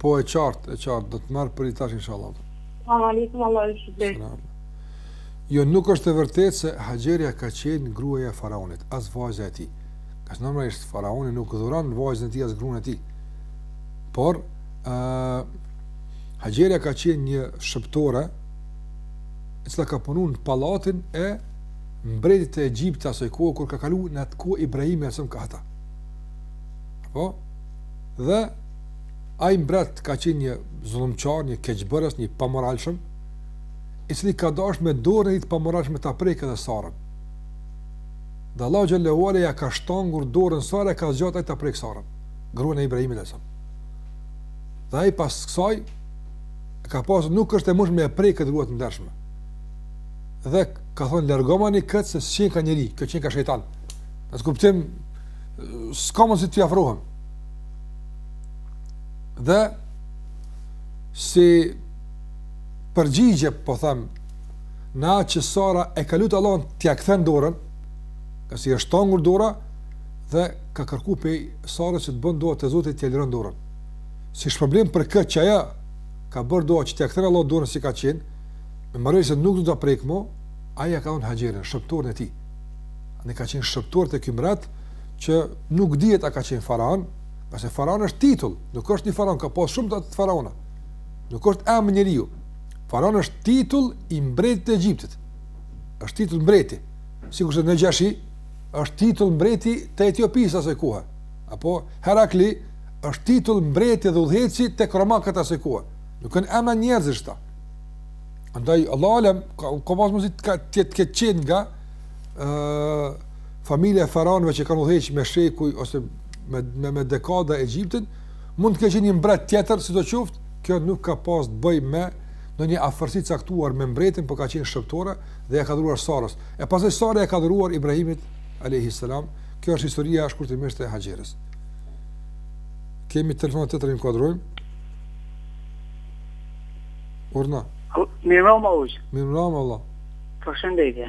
Po e qartë, e qartë, do të marr prej tash inshallah. Selam aleikum, Allah ju shpërbleftë. Jo, nuk është e vërtetë se Haxherja ka qenë gruaja e faraonit, as vajza e tij. Ka qenë normalisht faraoni nuk dhuron vajzën e tij as gruan e tij. Por ë uh, Haxherja ka qenë një shërbëtore e cila ka punuar në pallatin e mbretit të Egjiptit asaj kohë kur ka kaluar në atë kohë Ibrahimi alayhis salam ka ata. Po? Dhe Ai mbret ka qenë një zullumqar, një keqbërës, një i pamoralshëm, i cili ka dashur me dorën e tij të pamoralshme ta prekë edhe Sarën. Dhe Allahu xhele ve ala ia ka shtangur dorën sa herë e ka zgjat ai ta prekë Sarën, gruan e Ibrahimit alayhis salam. Dhe ai pas kësaj ka pa se nuk është e mundshme me e prekë këtë grua të ndershme. Dhe ka thonë largomani këtë se s'qenka njeri, kjo qenka shejtan. Në kuptim s'kam mundësi të afrohem. Dhe si përgjigje, po them, na që Sara e ka lutë Allahun t'ja kthen dorën, ka si është tangur dora dhe ka kërku pej Sarës që të bën dua te Zoti t'ja lëron dorën. Si shpërblim për këtë që ajo ka bërë dua që t'ja kthen Allahun dorën si ka qenë, me marrë se nuk do ta prek më, ai ia ka dhënë Haxheren, shërbëtoren e tij. Në ka qenë shërbëtore te ky mbret, që nuk dihet a ka qenë faraon, pasi faraon është titull, nuk është një faraon, ka pas shumë të atillë faraona. Nuk është emër njeriu. Faraon është titull i mbretit të Egjiptit. Është titull mbreti. Sikur se Nexhashi është titull mbreti të Etiopisë asaj kohe. Apo Herakli është titull mbreti dhe udhëheqësi te romakët asaj kohe. Nuk janë emra njerëzish ta. Andaj Allahu alem ka ka pas mundësi të ketë qenë nga ë Familja e faraonëve që kanë udhëheqë me shekuj ose me me, me dekada Egjiptin, mund të ketë qenë një mbret tjetër, sidoqoftë, kjo nuk ka pas të bëjë me ndonjë afërsi caktuar me mbretin, por ka qenë shërbëtore dhe ja ka dhuruar Sarës. E pastaj Sara ja ka dhuruar Ibrahimit, a.s. Kjo është historia shkurtimisht e Haxheres. Kemi telefonatë tjetër, inkuadrojmë. Urdhëro. Mirë më më ushë. Mirë më më Allah. Përshëndetje.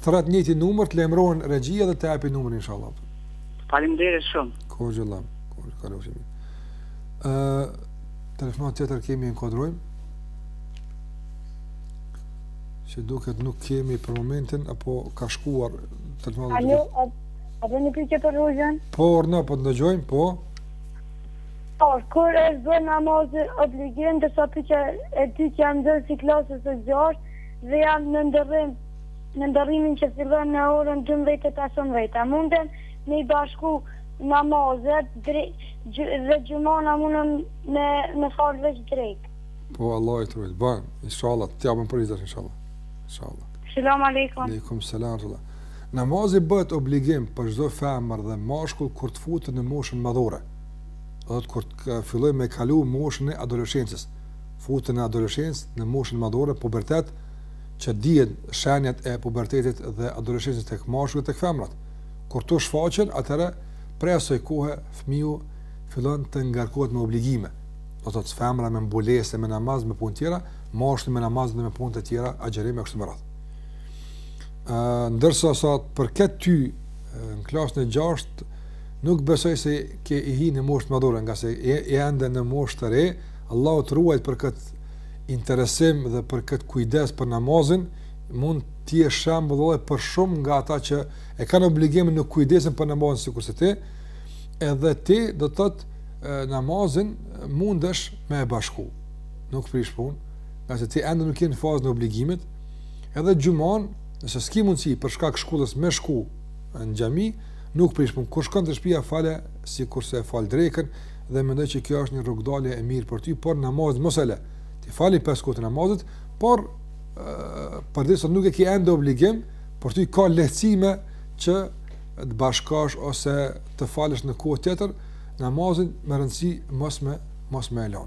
Thrret të njëjtin numër të lajmërohet regjia dhe ta japin numrin inshallah. Faleminderit shumë. Kur gjë llam, kur gjë kalofshi mirë. Ë telefonatë tjetër kemi, inkuadrojmë. Që duket nuk kemi për momentin apo ka shkuar telefonata. Alo, a, a do një pyetje për rrugën? Po, urdhëro, po të ndëgjojmë, po. Po, kur është namazi obligim, dërsa pyqe e ty që jam nxënës i klasës së gjashtë, dhe jam në ndërrim në ndërrimin që fillon në orën dymbëdhjetë e pesëmbëdhjetë a mundem me i bashku namazet dhe xhumanë a mundem me me fal veç drekë po Allahu të ruajt, po inshallah ta japim përgjigjen inshallah inshallah Selam aleikum. Aleikum selam. Namazi bëhet obligim për çdo femër dhe mashkull kur të futet në moshën madhore. Do të kur të fillojë me kalu moshën e adoleshencës. Futet në adoleshencë, në moshën madhore, pubertet, që dihen shenjat e pubertetit dhe adoleshencës tek meshkujt, tek femrat. Kur ato shfaqen, atëherë prej asaj kohe fëmiu fillon të ngarkohet me obligime. Do të thotë femra me mbulesë, me namaz, me punë të tjera, mashkulli me namaz dhe me punë të tjera, agjërime kështu me radhë. Ë ndërsa sa për këtë ty në klasën e 6 nuk besoj se ke hi në moshë të madhore, ngase je, je ende në moshë të re, Allahu të ruajt për këtë interesim dhe për këtë kujdes për namazin, mund të jesh shembull edhe për shumë nga ata që e kanë obligim në kujdesen për namazin sikurse ti, edhe ti do të thotë namazin mundesh me e bashku. Nuk prish punë, nga se ti ende nuk je në fazën e obligimit. Edhe xhumanë, nëse s'ki mundësi për shkak shkollës me shku në xhami, nuk prish punë. Kur shkon te shpia fale sikurse e fal drekën, dhe mendoj që kjo është një rrugëdalje e mirë për ty, por namazin mos e lë. Ti fali pesë kohë të namazit, por për disa nuk e ke ende obligim, por ti ka lehtësime që të bashkosh ose të falësh në kohë tjetër namazin me rëndësi mos me mos me e lë.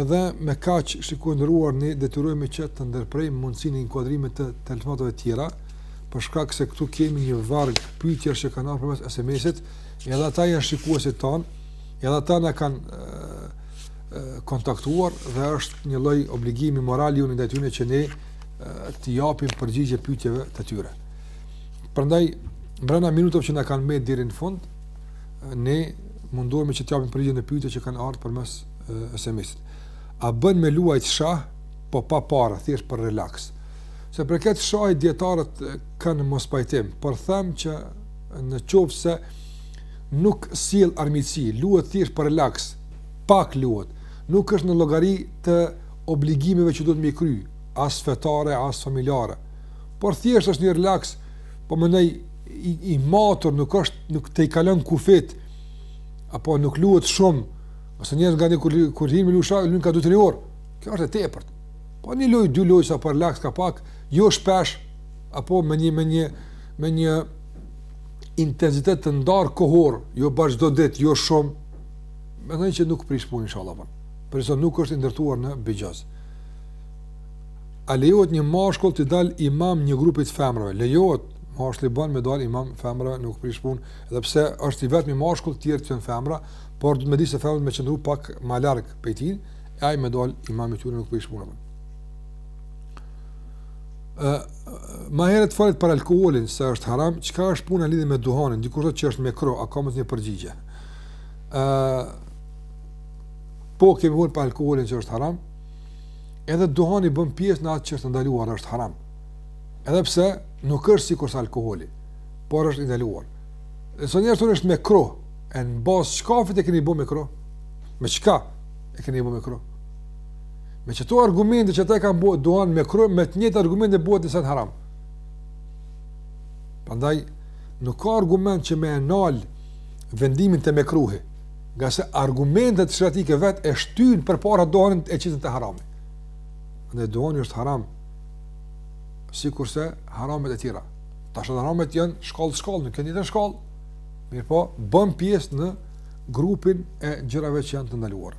Edhe me kaq shikues të nderuar ne detyrohemi që të ndërprejmë mundësinë e inkuadrimit të telefonatave të tjera, për shkak se këtu kemi një varg pyetjesh që kanë ardhur përmes SMS-it, Edhe ata janë shikuesit tanë, edhe ata na kanë kontaktuar dhe është një lloj obligimi moral i joni ndaj tyne që ne të japim përgjigje pyetjeve të tyre. Prandaj, brenda minutave që na kanë mbetë deri në fund, ne mundohemi që të japim përgjigje në pyetjet që kanë ardhë përmes SMS-it. A bën me luajt shah, po pa para, thjesht për relaks. Sa i përket shahit dijetarët kanë mospajtim, por them që Në qoftë se nuk sjell armiqësi, luhet thjesht për relaks, pak luhet, nuk është në llogari të obligimeve që duhet me kry, as fetare, as familjare, por thjesht është një relaks, po mendoj i, i matur, nuk është, nuk tejkalon kufijtë, apo nuk luhet shumë, se njerëz nganjëherë kur, kur hinë me lu shah, luhet ka 2-3 orë, kjo është e tepërt, po një lojë, dy lojë, sa për relaks ka pak, jo shpesh, apo me një, me një, me një intensitet të ndarë kohor, jo bash çdo ditë, jo shumë, mendoj që nuk prish punë, inshallah, po. Përderisa nuk është i ndërtuar në bixhoz. A lejohet një mashkull të dalë imam një grupit femrave? Lejohet, mashkulli bën me dal imam femrave, nuk prish punë, edhe pse është i vetmi mashkull të tjerat janë femra, por duhet me ditë se femrët me qëndru pak ma larg prej tij, e ai me dal imam i tyre nuk prish punë. Ma herët folët për alkoholin, se është haram, çka është puna lidhje me duhanin, dikush thotë që është mekruh, a ka mundësi një përgjigje. E, po, kemi fol për alkoholin që është haram, edhe duhani bën pjesë në atë që është e ndaluar, është haram. Edhe pse nuk është sikurse alkoholi, por është i ndaluar. E nëse njerëzit thonë është mekruh, e në bazë çkafit e keni bo mekruh? Me çka e keni bo mekruh? Me këto argumente që ata e kanë bë duhanin mekruh, me të njëjtat argumente bëhet një send haram. Prandaj, nuk ka argument që e ndal vendimin te mekruhi, ngase argumentet sheriatike vetë e shtynë përpara duhanin e qesin te harami. Andaj, duhani është haram, sikurse haramet e tjera. Tashti haramet janë shkallë shkallë, nuk janë në një shkallë, mirëpo, bën pjesë në grupin e gjërave që janë të ndaluara.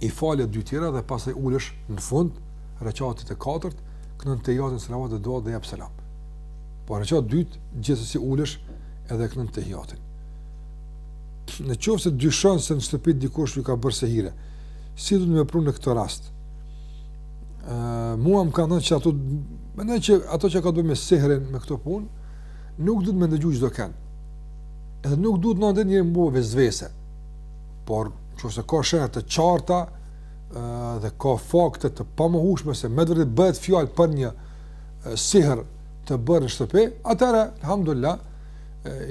i fal edhe dy tjera dhe pasaj ulesh në fund, rekatit të katërt, këndon tehijatin salavatet dhe duatë dhe jep selam. Po në rekat të dytë, gjithsesi ulesh edhe këndon tehijatin. Në qoftë se dyshon se në shtëpi dikush ju ka bërë sehire, si duhet me vepru në këtë rast? Uh, unë mendoj që ato, mendoj që ato që ka të bëjë me sehrin, me këto punë, nuk duhet me ndëgju çdokënd. Edhe nuk duhet me ndëgju as vesvese. Por, qoftë se ka shenja të qarta dhe ka fakte të pamohushme se me të vërtetë bëhet fjalë për një sihr të bërë në shtëpi, atëherë, alhamdulillah,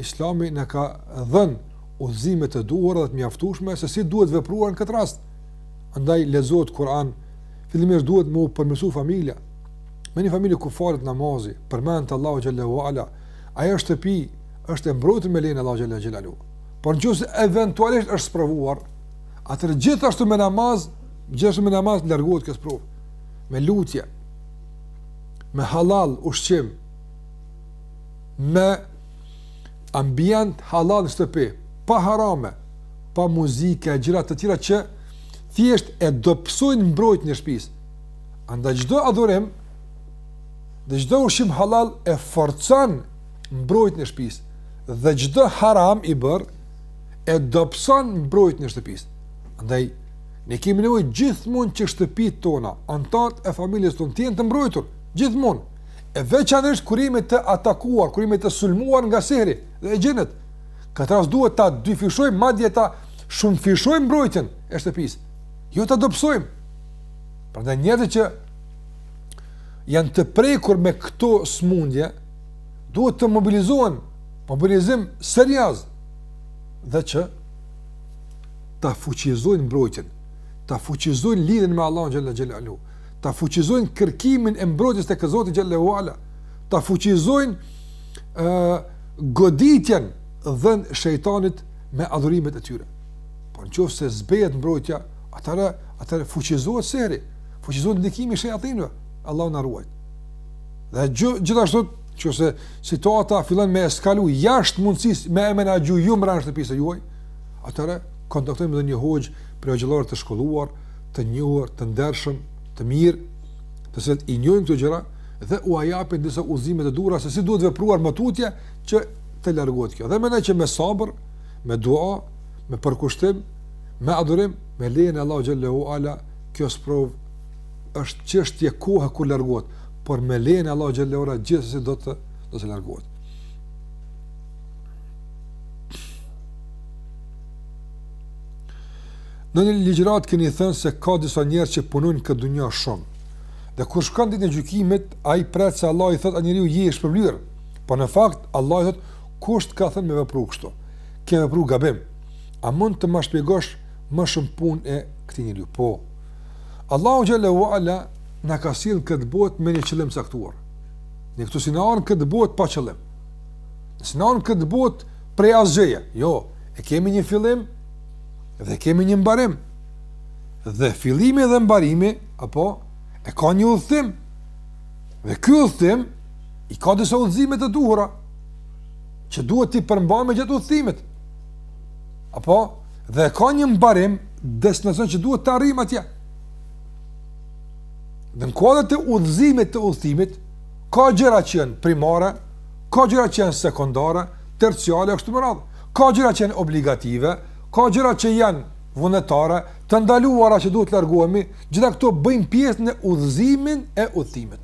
islami na ka dhenë udhëzime të duhura dhe të mjaftueshme se si duhet vepruar në këtë rast. Andaj lexohet Kur'an, fillimisht duhet me u përmirësu familja. Në një familje ku falet namazi, përmendet Allahu xhel-le ve ala, ajo shtëpi është e mbrojtur me lejen e Allahut xhel-le ve ala. Por në qoftë se eventualisht është sprovuar, atëherë gjithashtu me namaz, gjithashtu me namaz largohet kjo sprovë. Me lutje, me hallall ushqim, me ambient hallall në shtëpi, pa harame, pa muzikë e gjëra të tjera që thjesht e dobësojnë mbrojtjen e shtëpisë. Andaj çdo adhurim dhe çdo ushqim hallall e forcon mbrojtjen e shtëpisë dhe çdo haram i bërë e dobëson mbrojtjen e shtëpisë. Andaj ne kemi nevojë gjithmonë që shtëpitë tona, anëtarët e familjes tonë të jenë të mbrojtur, gjithmonë. E veçanërisht kur jemi të atakuar, kur jemi të sulmuar nga sehri dhe xhinët. Këtu duhet ta dyfishojmë madje ta shumëfishojmë mbrojtjen e shtëpisë. Jo ta dobësojmë. Prandaj njerëzit që janë të prekur me këto smundje, duhet të mobilizohen mobilizim serioz dhe që ta fuqizojnë mbrojtjen, ta fuqizojnë lidhjen me Allahun xhel-le xhelaluhu, ta fuqizojnë kërkimin e mbrojtjes tek Zoti xhel-le ve ala, ta fuqizojnë ë uh, goditjen dhënë shejtanit me adhurimet e tyre. Por në qoftë se zbehet mbrojtja, atëherë atëherë fuqizohet sehri, fuqizohet ndikimi i shejtanëve. Allahu na ruajt. Dhe gjithashtu, nëse situata fillon me eskalu jashtë mundësisë me e menaxhu ju mbrenda shtëpisë juaj, atëherë kontaktojmë me një hoxhë të shkolluar, të njohër, të ndershëm, të mirë, të cilët i njohin këto gjëra, dhe ua japin disa udhëzime të duhura se si duhet vepruar më tutje që të largohet kjo. Dhe mendoj që me sabër, me dua, me përkushtim, me adhurim, me lejën e Allahut xhelle ue ala, kjo sprovë është çështje kohe kur largohet, por me lejen e Allahut xhelle ue ala gjithsesi do të do të largohet. Në një ligjërat keni thënë se ka disa njerëz që punojnë këtë dunja shumë. Dhe kur shkon ditën e gjykimit, ai pret se Allah i thotë a njeri je i shpërblyer. Po në fakt Allah i thotë kush të ka thënë me vepru kështu? Ke vepru gabim. A mund të ma shpjegosh më shumë punën e këtij njeriu? Po. Allahu xhelle ue ala na ka sjell këtë botë me një qëllim të caktuar. Ne këtu s'jena ardhë n'këtë botë pa qëllim. S'jena ardhë n'këtë botë prej asgjëje. Jo, e kemi një fillim dhe kemi një mbarim. Dhe fillimi dhe mbarimi apo e ka një udhëtim. Dhe ky udhëtim i ka disa udhëzime të duhura që duhet t'i përmbahemi gjatë udhëtimit. Apo dhe ka një mbarim destinacion që duhet të arrijmë atje. Dhe në kuadër të udhëzimit të udhëtimit ka gjëra që janë primare, ka gjëra që janë sekondare, terciale kështu me radhë. Ka gjëra që janë obligative, ka gjëra që janë vullnetare, të ndaluara që duhet të largohemi, gjitha këto bëjnë pjesë në udhëzimin e udhëtimit.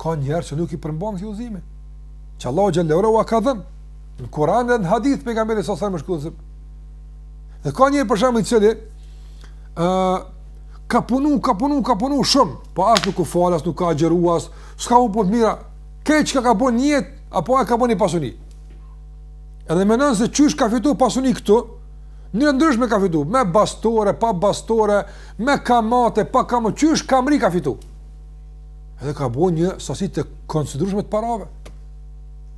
Ka njerëz që nuk i përmbahen këtij udhëzimi. Që Allahu xhelle ue ala ka dhënë Në Kur'an dhe në hadithet e pejgamberit sa sa më shkruan. Dhe ka njeri për shembull i cili ë uh, ka punu, ka punu, ka punu shumë, po as nuk u fal, as nuk ka agjëruar, s'ka bo vepra të mira. Veç ka ka bo një jetë apo ka bo ni pasuni. Edhe mendon se qysh ka fitu pasuni këtu, një ndryshme ka fitu, me bastore, pa bastore, me kamate, pa kamë, qysh ka mrri ka fitu. Edhe ka bën një sasi të konsiderueshme të parave.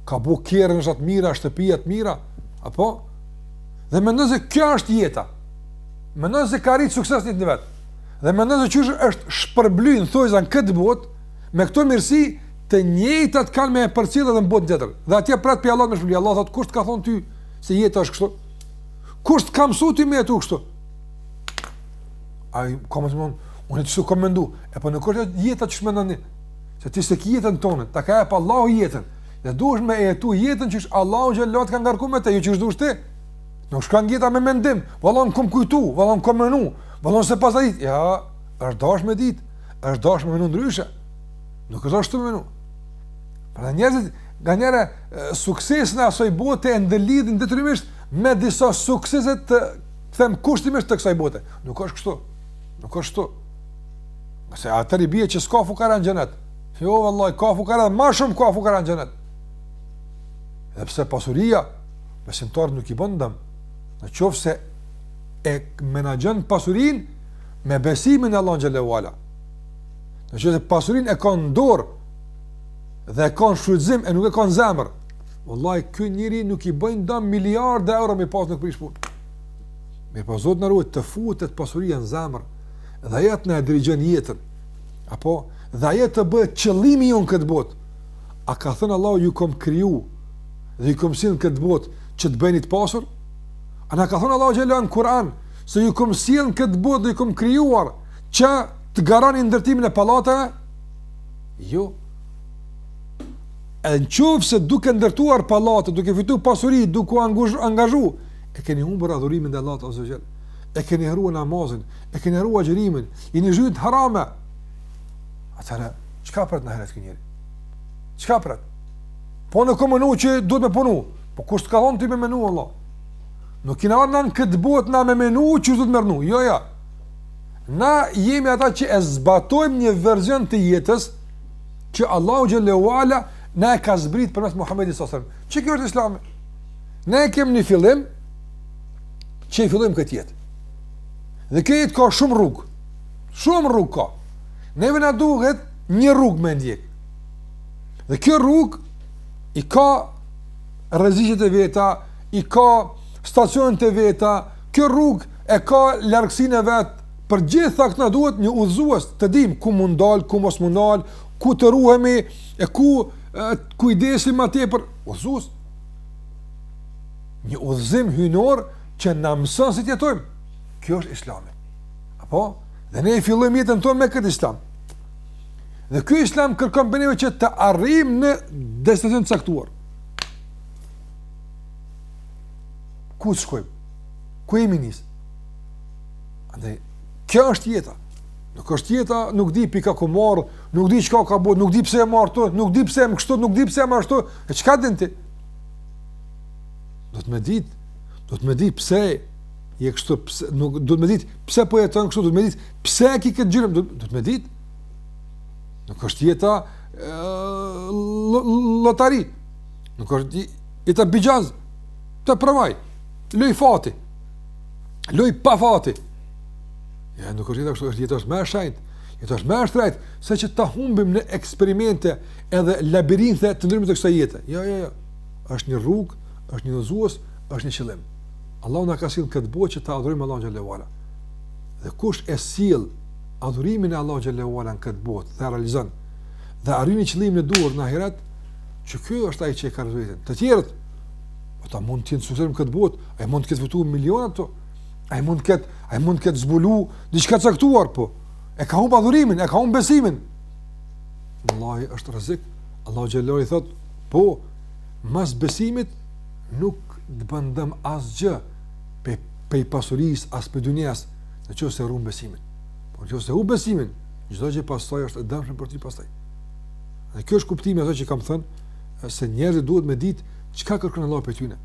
ka bo kerre, banesa të mira, shtëpia të mira, apo? Dhe menon se kjo është jeta, menon se ka arritë sukses në jetën e vet, dhe menon se qysh është shpërbly në thojza në këtë botë, me këto mirësi të njëjtat kanë me e përcjellë edhe në botën tjetër. Dhe atje pret prej Allahut me shpërbly, Allah thotë, kush të ka thonë ty se jeta është kështu? Kush të ka mësu ty me jetu kështu? Ai, ka me thonë, unë kështu kam mendu, e po nuk është jeta qysh mendoni, Se ti se ki jetën tonë, ta ka pa Allahu jetën. Dhe duhesh me e jetu jetën që Allahu që Allah të ka ngarku me te, jo qysh dush ti. Nuk shkon jeta me mendim, valla kom kujtu, valla kom menu, valla s'e pas dit. Ja, është dash me dit, është dash me menu ndryshe. Nuk është ashtu me menu. Pra dhe njerëzit, nganjëherë, suksesin e asoj bote e ndërlidhin detyrimisht me disa suksese të, të them kushtimisht të kësaj bote. Nuk është kështu. Nuk është kështu. Ose atëherë i bje që s'ka fukara në xhenet. Jo, vallahi, ka fukara dhe ma shumë ka fukara në xhenet. Dhe pse pasuria, besimtarit nuk i bën dëm. Në qoftë se e menaxhon pasurinë me besimin e Allahun xhele ue ala. Në qoftë se pasurinë e ka në dorë dhe e ka në shfrytëzim e nuk e ka në zemër. Vallahi, ky njeri nuk i bën dëm miliarda euro me pas nuk prish punë. Me po Zoti na ruajt të futet pasuria në zemër, dhe ajo të na dirigjon jetën. Apo dhe ajo të bëhet qëllimi jonë në këtë botë. A ka thënë Allahu ju kom kriju dhe ju kom sjellë në këtë botë që të bëheni të pasur? A na ka thënë Allahu xhela në Kur'an se ju kom sjellë në këtë botë dhe ju kom krijuar që të garoni në ndërtimin e pallateve? Jo. Në qoftë se duke ndërtuar pallate, duke fitu pasuri, duke u angazhu, e keni humbur adhurimin ndaj Allahut e keni harruar namazin, e keni harruar agjërimin, jeni zhyt në harame. Atëherë, çka pret në ahiret ky njeri? Çka pret? Po unë kom menu që duhet me punu, po kush të ka thonë ti me menu, Allah? Nuk kina ardh ne në këtë botë na me menu qysh duhet me rrnu, jo, jo. Na jemi ata që e zbatojmë një verzion të jetës që Allahu xhele ue ala na e ka zbrit përmes Muhamedit sallallahu alejhi ue selem. Që kjo është islami? Ne e kemë një fillim, që e fillojmë këtë jetë. Dhe kjo jetë ka shumë rrugë. Shumë rrugë ka. Neve na duhet një rrugë me ndjek. Dhe kjo rrugë i ka rreziqet e veta, i ka stacionet e veta, kjo rrugë e ka largësinë e vet. Për gjithë këto na duhet një udhëzues të dimë ku m'u ndal, ku mos m'u ndal, ku të ruhemi e ku të kujdesemi ma tepër udhëzues. Një udhëzim hyjnor që na mëson si të jetojmë. Kjo është Islami. Apo dhe ne e fillojmë jetën tonë me këtë Islam. Dhe ky islam kërkon prej neve që të arrijmë në destinacion të caktuar. Ku të shkojmë? Ku jemi nis? Andaj kjo është jeta. Nuk është jeta, nuk di prej ka kom ardh, nuk di çka ka bë, nuk di pse kom ardh këtu, nuk di pse më kështu, nuk di pse më ashtu. E çka din ti? Do t'e me ditë, do t'e me ditë pse je kështu, pse nuk do t'e me ditë, pse po jeton kështu, do t'e me ditë, pse e ke këtë detyrim, do, do t'e me ditë. Nuk është jeta lotari. Nuk është jeta bixhoz. Të provoj. Loj fati. Loj pa fati. Ja, nuk është jeta kështu, është jeta është më e shenjtë. Jeta është më e shtrejtë, saqë ta humbim në eksperimente edhe labirinte të ndryshme të kësaj jete. Jo, jo, jo. është një rrugë, është një udhëzues, është një qëllim. Allahu na ka sjellë n'këtë botë që ta adhurojmë Allahun xhelle ue ala. Dhe kush e sjell adhurimin e Allahut xhelle ue ala në këtë botë, e realizon dhe arrin qëllimin e duhur në ahiret, që ky është ai që e ka rrugën. Të tjerët ata mund të jenë t'suksesshëm n'këtë botë, ai mund të ketë fituar miliona këtu. Ai mund të ketë, ai mund të ketë zbulu diçka të caktuar po. E ka humb adhurimin, e ka humb besimin. Vallahi është rrezik. Allahu xhallahu i thotë Po, mas besimit nuk të bën dëm asgjë as pej pasurisë as pej dunjas, në qoftë se e run besimin. Por në qoftë se e humb besimin, çdo gjë pas saj është e dëmshme për ty pastaj. Dhe kjo është kuptimi i asaj që kam thënë se njerëzit duhet me ditë çka kërkon Allahu prej tyre.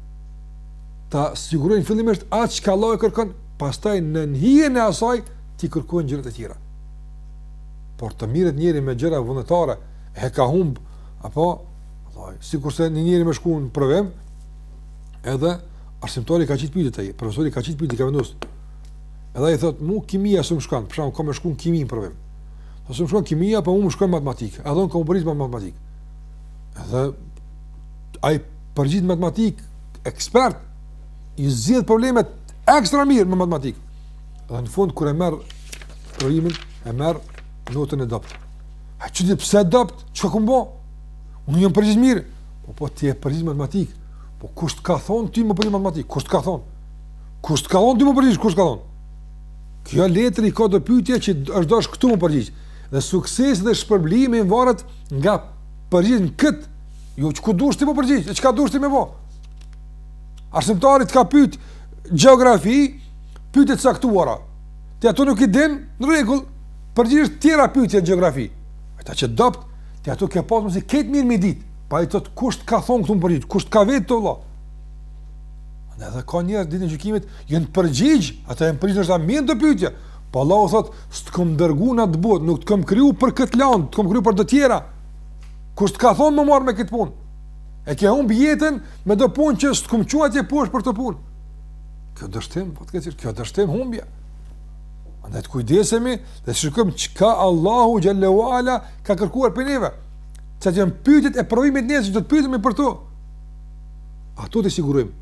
Ta sigurojnë fillimisht atë çka Allahu kërkon, pastaj në hijen e asaj t'i kërkojnë gjërat e tjera. Por të mirret njeri me gjëra vullnetare e ka humb Apo, vallahi, sikurse një njeri me shku në provim, edhe arsimtari ka qitë pytjet e tij, profesori ka qitë pytjet i ka vendos. Edhe ai thot, mu kimia s'më shkon, për shembull, ka me shku në kimi në provim. Thot, s'më shkon kimia, po mu më shkon matematikë, edhe unë kam me u përgjigj në matematikë. Edhe, ai përgjigjet matematikë, ekspert, i zgjidh problemet ekstra mirë në matematikë. Dhe në fund, kur e merr provimin, e merr notën e dobët. A çdo pse dobët, çka kam bo? Unë jam përgjigj mirë. Po, po, ti je përgjigj matematikë. Po, kush të ka thonë, ti me u përgjigj matematikë. Kush të ka thonë? Kush të ka thonë, ti me u përgjigj, kush të ka thonë? Kjo letër i ka do pytje që është, dush këtu me u përgjigj. Dhe suksesi dhe shpërblimi varet nga përgjigja në këtë. Jo, çka dush ti me u përgjigj, e çka dush ti me bo? Arsimtari t'ka pyt geografi, pytje të caktuara. Ti ato nuk i din, në rregull, përgjigjesh tjera pyetje në gjeografi. E ta qet dobët, ti ato ke pas ma së miri me dit. Po ai thot kush të ka thon këtu me u përgjigj, kush të ka vetë, vëlla. Andaj edhe ka njerëz ditën e gjykimit, janë përgjigj, ata janë përgjigj shumë mirë n'do pyetje. Po Allahu thot, s't'kam dërgu në atë botë, nuk të kam kriju për këtë landë, të kam kriju për do tjera. Kush të ka thon me u marr me këtë punë? E ke humb jetën me do punë që s't'kam çu atje poshtë për ato punë. Kjo është humbja e vërtetë, kjo është humbja. Andaj të kujdesemi dhe shikojmë çka Allahu xhel-le ve ala ka kërkuar prej neve. Që ato janë pyetjet e provimit nesër që do të pyetemi për to. Ato t'i sigurojmë.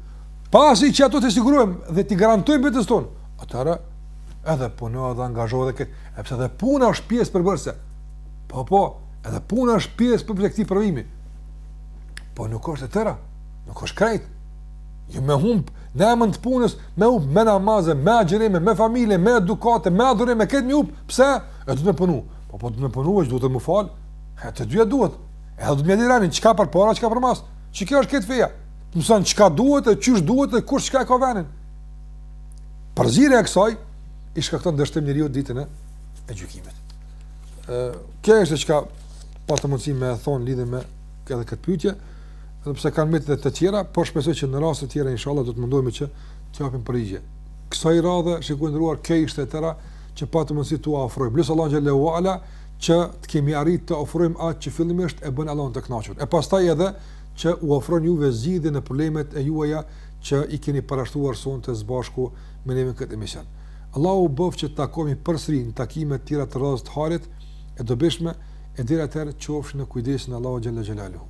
Pasi që ato t'i sigurojmë dhe t'i garantojmë për veten tonë. Atëherë edhe puno dhe angazhohu dhe këtë. Sepse dhe puna është pjesë përbërëse. Po, po, edhe puna është pjesë prej, prej këtij provimi. Po nuk është e tëra. Nuk është krejt. Jo me humb në emër të punës, me humb me namaze, me agjërime, me familje, me edukatë, me adhurime, këta me i humb, pse? E duhet me punu. Po, po duhet me punu, edhe duhet m'u falë. E të dyja duhet. E duhet me ditë renin, çka përpara, çka përmas. Që kjo është kjo feja. Të mëson çka duhet, e qysh duhet, e ku çka e ka venin. Përzierja e kësaj, i shkakton dështim njeriut ditën e, e gjykimit. E, kjo është ajo çka patëm mundësi me thonë lidhur me këtë pyetje. Edhe pse kanë mbetë dhe të tjera, por shpresoj që në raste të tjera, inshallah, do të mundohemi që të japim përgjigje. Kësaj radhe, shikues të nderuar, kjo ishte e tëra, që patëm mundësi t'ju ofrojmë. Lus Allahun xhel-le ve ala, që të kemi arrit të ofrojmë atë që fillimisht e bën Allahun të kënaqur. E pastaj edhe, që u ofron juve zgjidhje në problemet e juaja që i keni parashtuar sonte së bashku me neve në këtë emision. Allahu bëftë që të takohemi përsëri në takime të tjera të radhës të hairit e të dobishme e deri atëherë qofshi në kujdesin e Allahut xhel-le xhelaluhu.